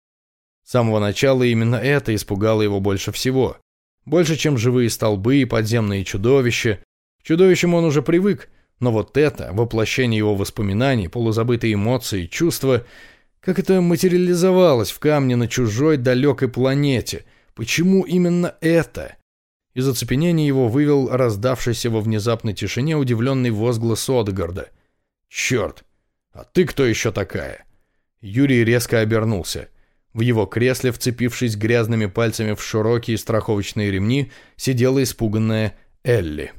С самого начала именно это испугало его больше всего. Больше, чем живые столбы и подземные чудовища. К чудовищам он уже привык, но вот это, воплощение его воспоминаний, полузабытые эмоции, чувства — как это материализовалось в камне на чужой далекой планете? Почему именно это? Из оцепенения его вывел раздавшийся во внезапной тишине удивленный возглас Одгарда. «Черт! А ты кто еще такая?» Юрий резко обернулся. В его кресле, вцепившись грязными пальцами в широкие страховочные ремни, сидела испуганная Элли.